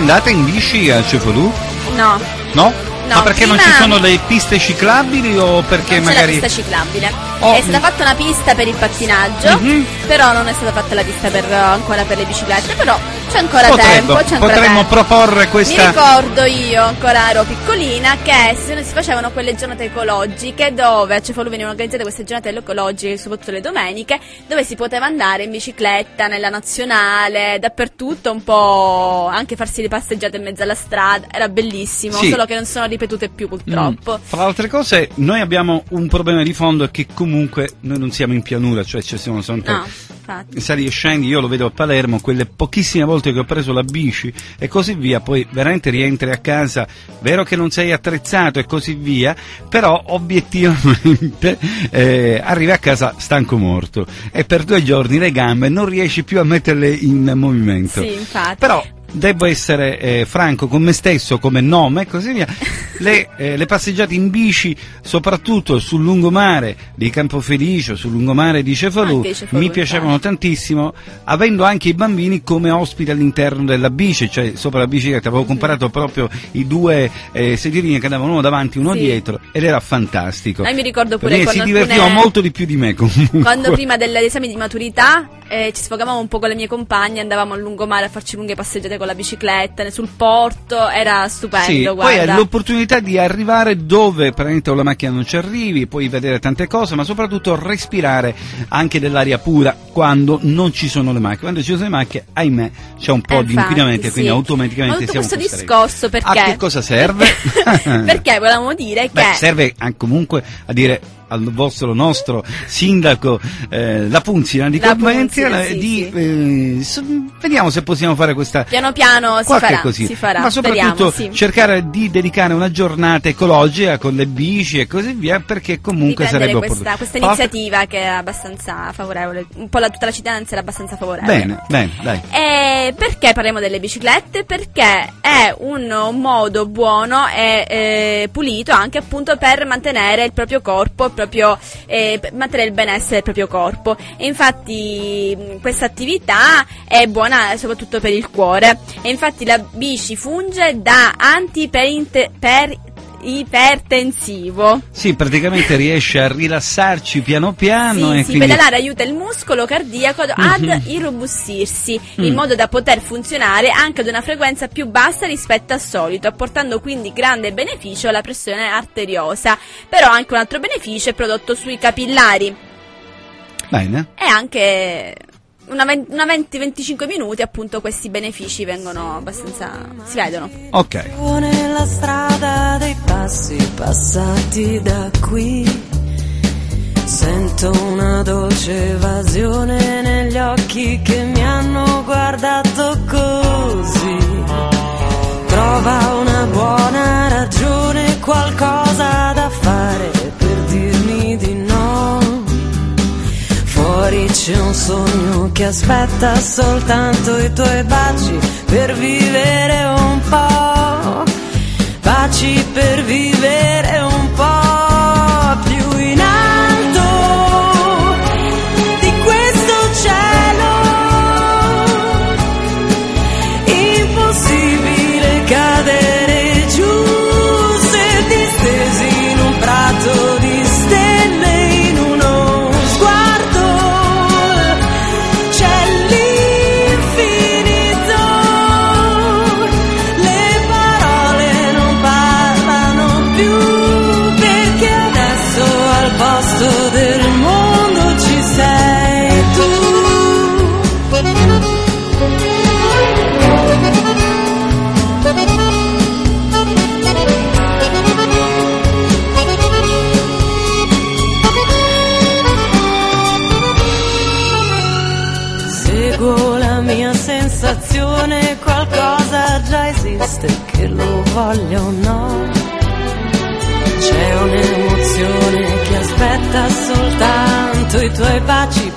andate in bici a Cefalù? No, No? No, Ma perché non ci sono le piste ciclabili o perché non c'è magari... la pista ciclabile. Oh. È stata fatta una pista per il pattinaggio, Mhm. però non è stata fatta la pista per, ancora per le biciclette, però c'è ancora Potremmo- tempo, c'è ancora potremmo tempo. proporre questa... Mi ricordo io, ancora ero piccolina, che si, si facevano quelle giornate ecologiche dove a Cefalù venivano organizzate queste giornate ecologiche, soprattutto le domeniche, dove si poteva andare in bicicletta, nella nazionale, dappertutto, un po' anche farsi le passeggiate in mezzo alla strada, era bellissimo, Sì. solo che non sono ripetute più purtroppo. Mm. Fra le altre cose, noi abbiamo un problema di fondo è che comunque noi non siamo in pianura, cioè ci sono sempre No, infatti. sali e scendi, io lo vedo a Palermo, quelle pochissime volte che ho preso la bici e così via, poi veramente rientri a casa, vero che non sei attrezzato e così via, però obiettivamente eh, arrivi a casa stanco morto e per due giorni le gambe non riesci più a metterle in movimento. Sì, infatti. Però devo essere eh, franco con me stesso, come nome e così via. Le, eh, le passeggiate in bici, soprattutto sul lungomare di Campofelice, sul lungomare di Cefalù, Cefalù, mi piacevano tantissimo, avendo anche i bambini come ospiti all'interno della bici, cioè sopra la bicicletta. Avevo comparato proprio i due eh, sedilini che andavano uno davanti e uno Sì. dietro ed era fantastico. Ah, mi ricordo pure Perché si alcune- divertivano molto di più di me comunque. Quando prima dell'esame di maturità eh, ci sfogavamo un po' con le mie compagne, andavamo a lungomare a farci lunghe passeggiate con la bicicletta, sul porto, era stupendo, Sì, poi guarda. hai l'opportunità di arrivare dove praticamente con la macchina non ci arrivi, puoi vedere tante cose, ma soprattutto respirare anche dell'aria pura quando non ci sono le macchine. Quando ci sono le macchine, ahimè, c'è un po' Eh, di infatti, inquinamento e sì. quindi automaticamente siamo questo costretti. discorso perché? A che cosa serve? perché volevamo dire che Beh, serve anche comunque a dire al vostro nostro sindaco eh, la Punzina di Corbentia Punzina, eh, sì, di eh, s- vediamo se possiamo fare questa piano piano si farà, così. si farà, ma soprattutto speriamo, sì. cercare di dedicare una giornata ecologica con le bici e così via perché comunque riprendere sarebbe questa, opportuno. questa iniziativa che è abbastanza favorevole, un po' la, tutta la cittadinanza era abbastanza favorevole. Bene, bene, dai. E perché parliamo delle biciclette? Perché è un modo buono e eh, pulito anche appunto per mantenere il proprio corpo, proprio, eh, mantenere il benessere del proprio corpo. E infatti mh, questa attività è buona soprattutto per il cuore. E infatti la bici funge da per- ipertensivo. Sì, praticamente riesce a rilassarci piano piano e Sì, quindi... pedalare aiuta il muscolo cardiaco ad Mhm. irrobustirsi in Mm. modo da poter funzionare anche ad una frequenza più bassa rispetto al solito, apportando quindi grande beneficio alla pressione arteriosa. Però anche un altro beneficio è prodotto sui capillari Bene. e anche una, ven- una 20-25 minuti appunto questi benefici vengono abbastanza si vedono. Ok. nella strada dei passi passati da qui. Sento una dolce evasione negli occhi che mi hanno guardato così. Trova una buona ragione, qualcosa c'è un sogno che aspetta soltanto i tuoi baci per vivere un po'. Baci per vivere un po' voglia o no. C'è un'emozione che aspetta soltanto i tuoi baci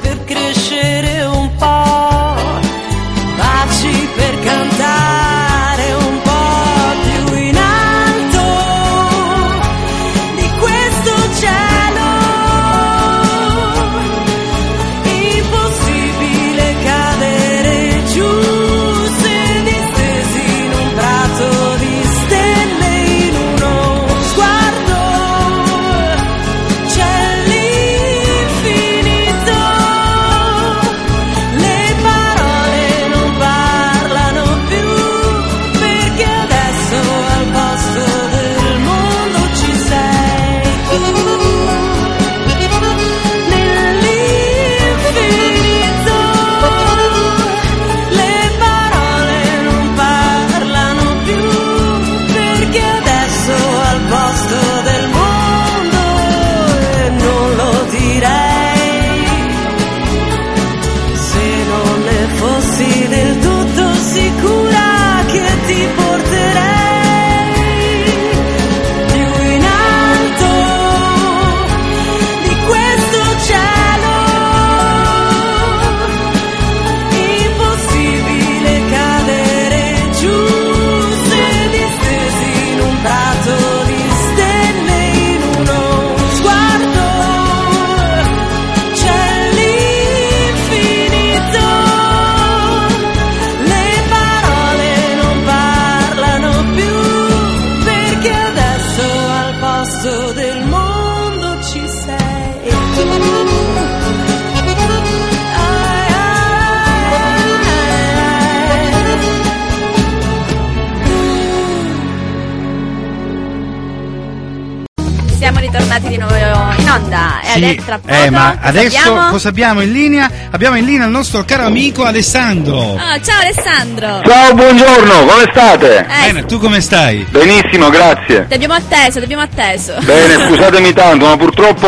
onda e Sì, adesso tra poco eh, ma cosa adesso abbiamo? cosa abbiamo in linea? Abbiamo in linea il nostro caro amico Alessandro. Ah, ciao Alessandro. Ciao, buongiorno, come state? Eh, Bene, tu come stai? Benissimo, grazie. Ti abbiamo atteso, ti abbiamo atteso. Bene, scusatemi tanto, ma purtroppo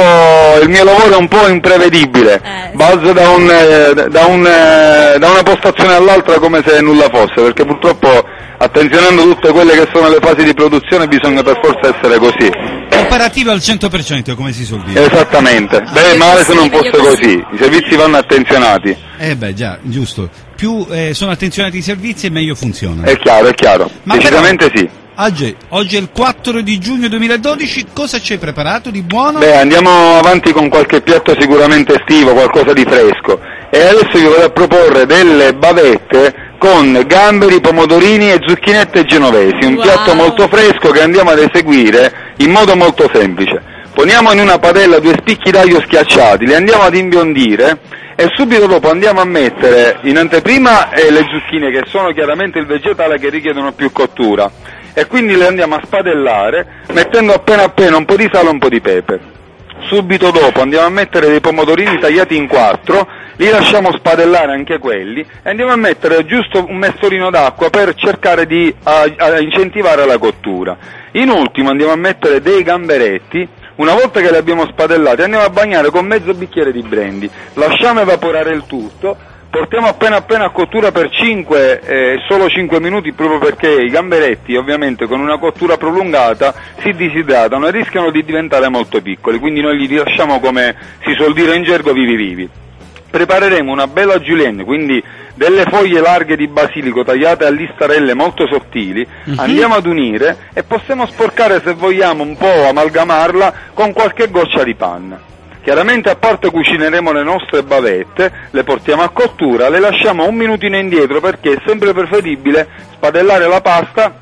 il mio lavoro è un po' imprevedibile. Balzo da, un, eh, da, un, eh, da una postazione all'altra come se nulla fosse, perché purtroppo attenzionando tutte quelle che sono le fasi di produzione bisogna per forza essere così. Operativo al 100% come si suol dire. Esattamente. Beh, male se non fosse così. I servizi vanno attenzionati. Eh beh, già, giusto. Più eh, sono attenzionati i servizi e meglio funzionano. È chiaro, è chiaro. Ma Decisamente sì. Oggi, oggi è il 4 di giugno 2012, cosa ci hai preparato di buono? Beh, andiamo avanti con qualche piatto sicuramente estivo, qualcosa di fresco. E adesso vi vorrei proporre delle bavette con gamberi, pomodorini e zucchinette genovesi, un Wow. piatto molto fresco che andiamo ad eseguire in modo molto semplice. Poniamo in una padella due spicchi d'aglio schiacciati, li andiamo ad imbiondire e subito dopo andiamo a mettere in anteprima le zucchine che sono chiaramente il vegetale che richiedono più cottura e quindi le andiamo a spadellare mettendo appena appena un po' di sale e un po' di pepe. Subito dopo andiamo a mettere dei pomodorini tagliati in quattro, li lasciamo spadellare anche quelli e andiamo a mettere giusto un mestolino d'acqua per cercare di a- a incentivare la cottura. In ultimo andiamo a mettere dei gamberetti, una volta che li abbiamo spadellati andiamo a bagnare con mezzo bicchiere di brandy, lasciamo evaporare il tutto, portiamo appena appena a cottura per 5, eh, solo 5 minuti proprio perché i gamberetti ovviamente con una cottura prolungata si disidratano e rischiano di diventare molto piccoli, quindi noi li lasciamo come si suol dire in gergo vivi vivi. Prepareremo una bella julienne, quindi delle foglie larghe di basilico tagliate a listarelle molto sottili, Mhm. andiamo ad unire e possiamo sporcare se vogliamo un po' amalgamarla con qualche goccia di panna. Chiaramente a parte cucineremo le nostre bavette, le portiamo a cottura, le lasciamo un minutino indietro perché è sempre preferibile spadellare la pasta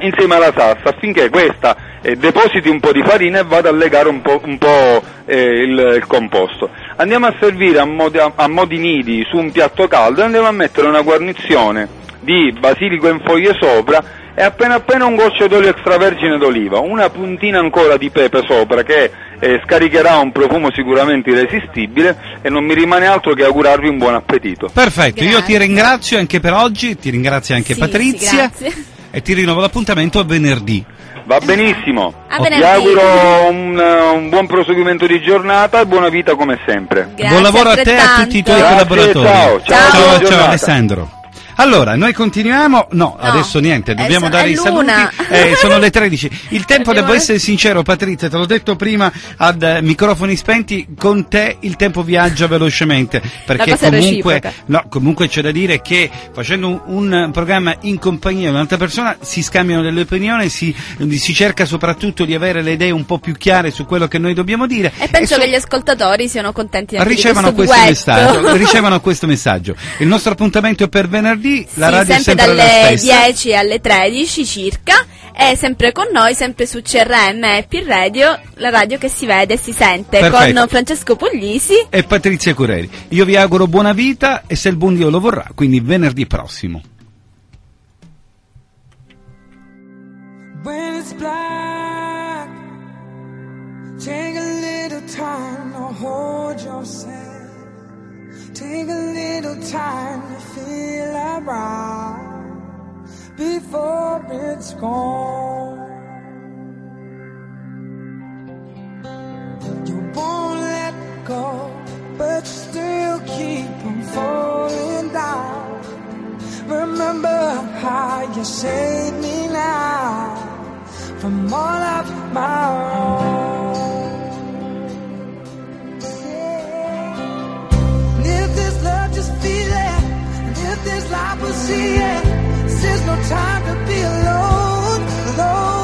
insieme alla salsa affinché questa eh, depositi un po' di farina e vada a legare un po', un po', eh, il, il composto. Andiamo a servire a, modi- a modi nidi su un piatto caldo e andiamo a mettere una guarnizione di basilico in foglie sopra e appena appena un goccio d'olio extravergine d'oliva, una puntina ancora di pepe sopra che eh, scaricherà un profumo sicuramente irresistibile e non mi rimane altro che augurarvi un buon appetito. Perfetto, io ti ringrazio anche per oggi, ti ringrazio anche Sì, Patrizia sì, grazie. E ti rinnovo l'appuntamento a venerdì. Va benissimo, A vi venerdì. auguro un, un buon proseguimento di giornata e buona vita come sempre. Grazie Buon lavoro a te e a tutti i tuoi Grazie, collaboratori. ciao, ciao, ciao, ciao. Alessandro. Allora, noi continuiamo. No, No, adesso niente, è dobbiamo so- dare i saluti. Eh, sono le 13. Il tempo, devo essere sincero, Patrizia, te l'ho detto prima ad eh, microfoni spenti, con te il tempo viaggia velocemente. Perché comunque, no, comunque c'è da dire che facendo un, un programma in compagnia di un'altra persona si scambiano delle opinioni, si, si cerca soprattutto di avere le idee un po' più chiare su quello che noi dobbiamo dire. E penso so- che gli ascoltatori siano contenti anche ricevono di questo, questo messaggio, ricevono questo messaggio. Il nostro appuntamento è per venerdì, la Sì, radio è sempre sempre dalle stessa. 10 alle 13 circa e sempre con noi, sempre su CRM e P Radio, la radio che si vede e si sente Perfetto. con Francesco Puglisi. E Patrizia Cureri. Io vi auguro buona vita e se il buon Dio lo vorrà, quindi venerdì prossimo. When it's black, take a little time to hold yourself. Take a little time feel around before it's gone. You won't let go, but still keep on falling down. Remember how you saved me now from all of my wrong. And if this love just feel it, and if this life we're seeing. There's no time to be alone, alone.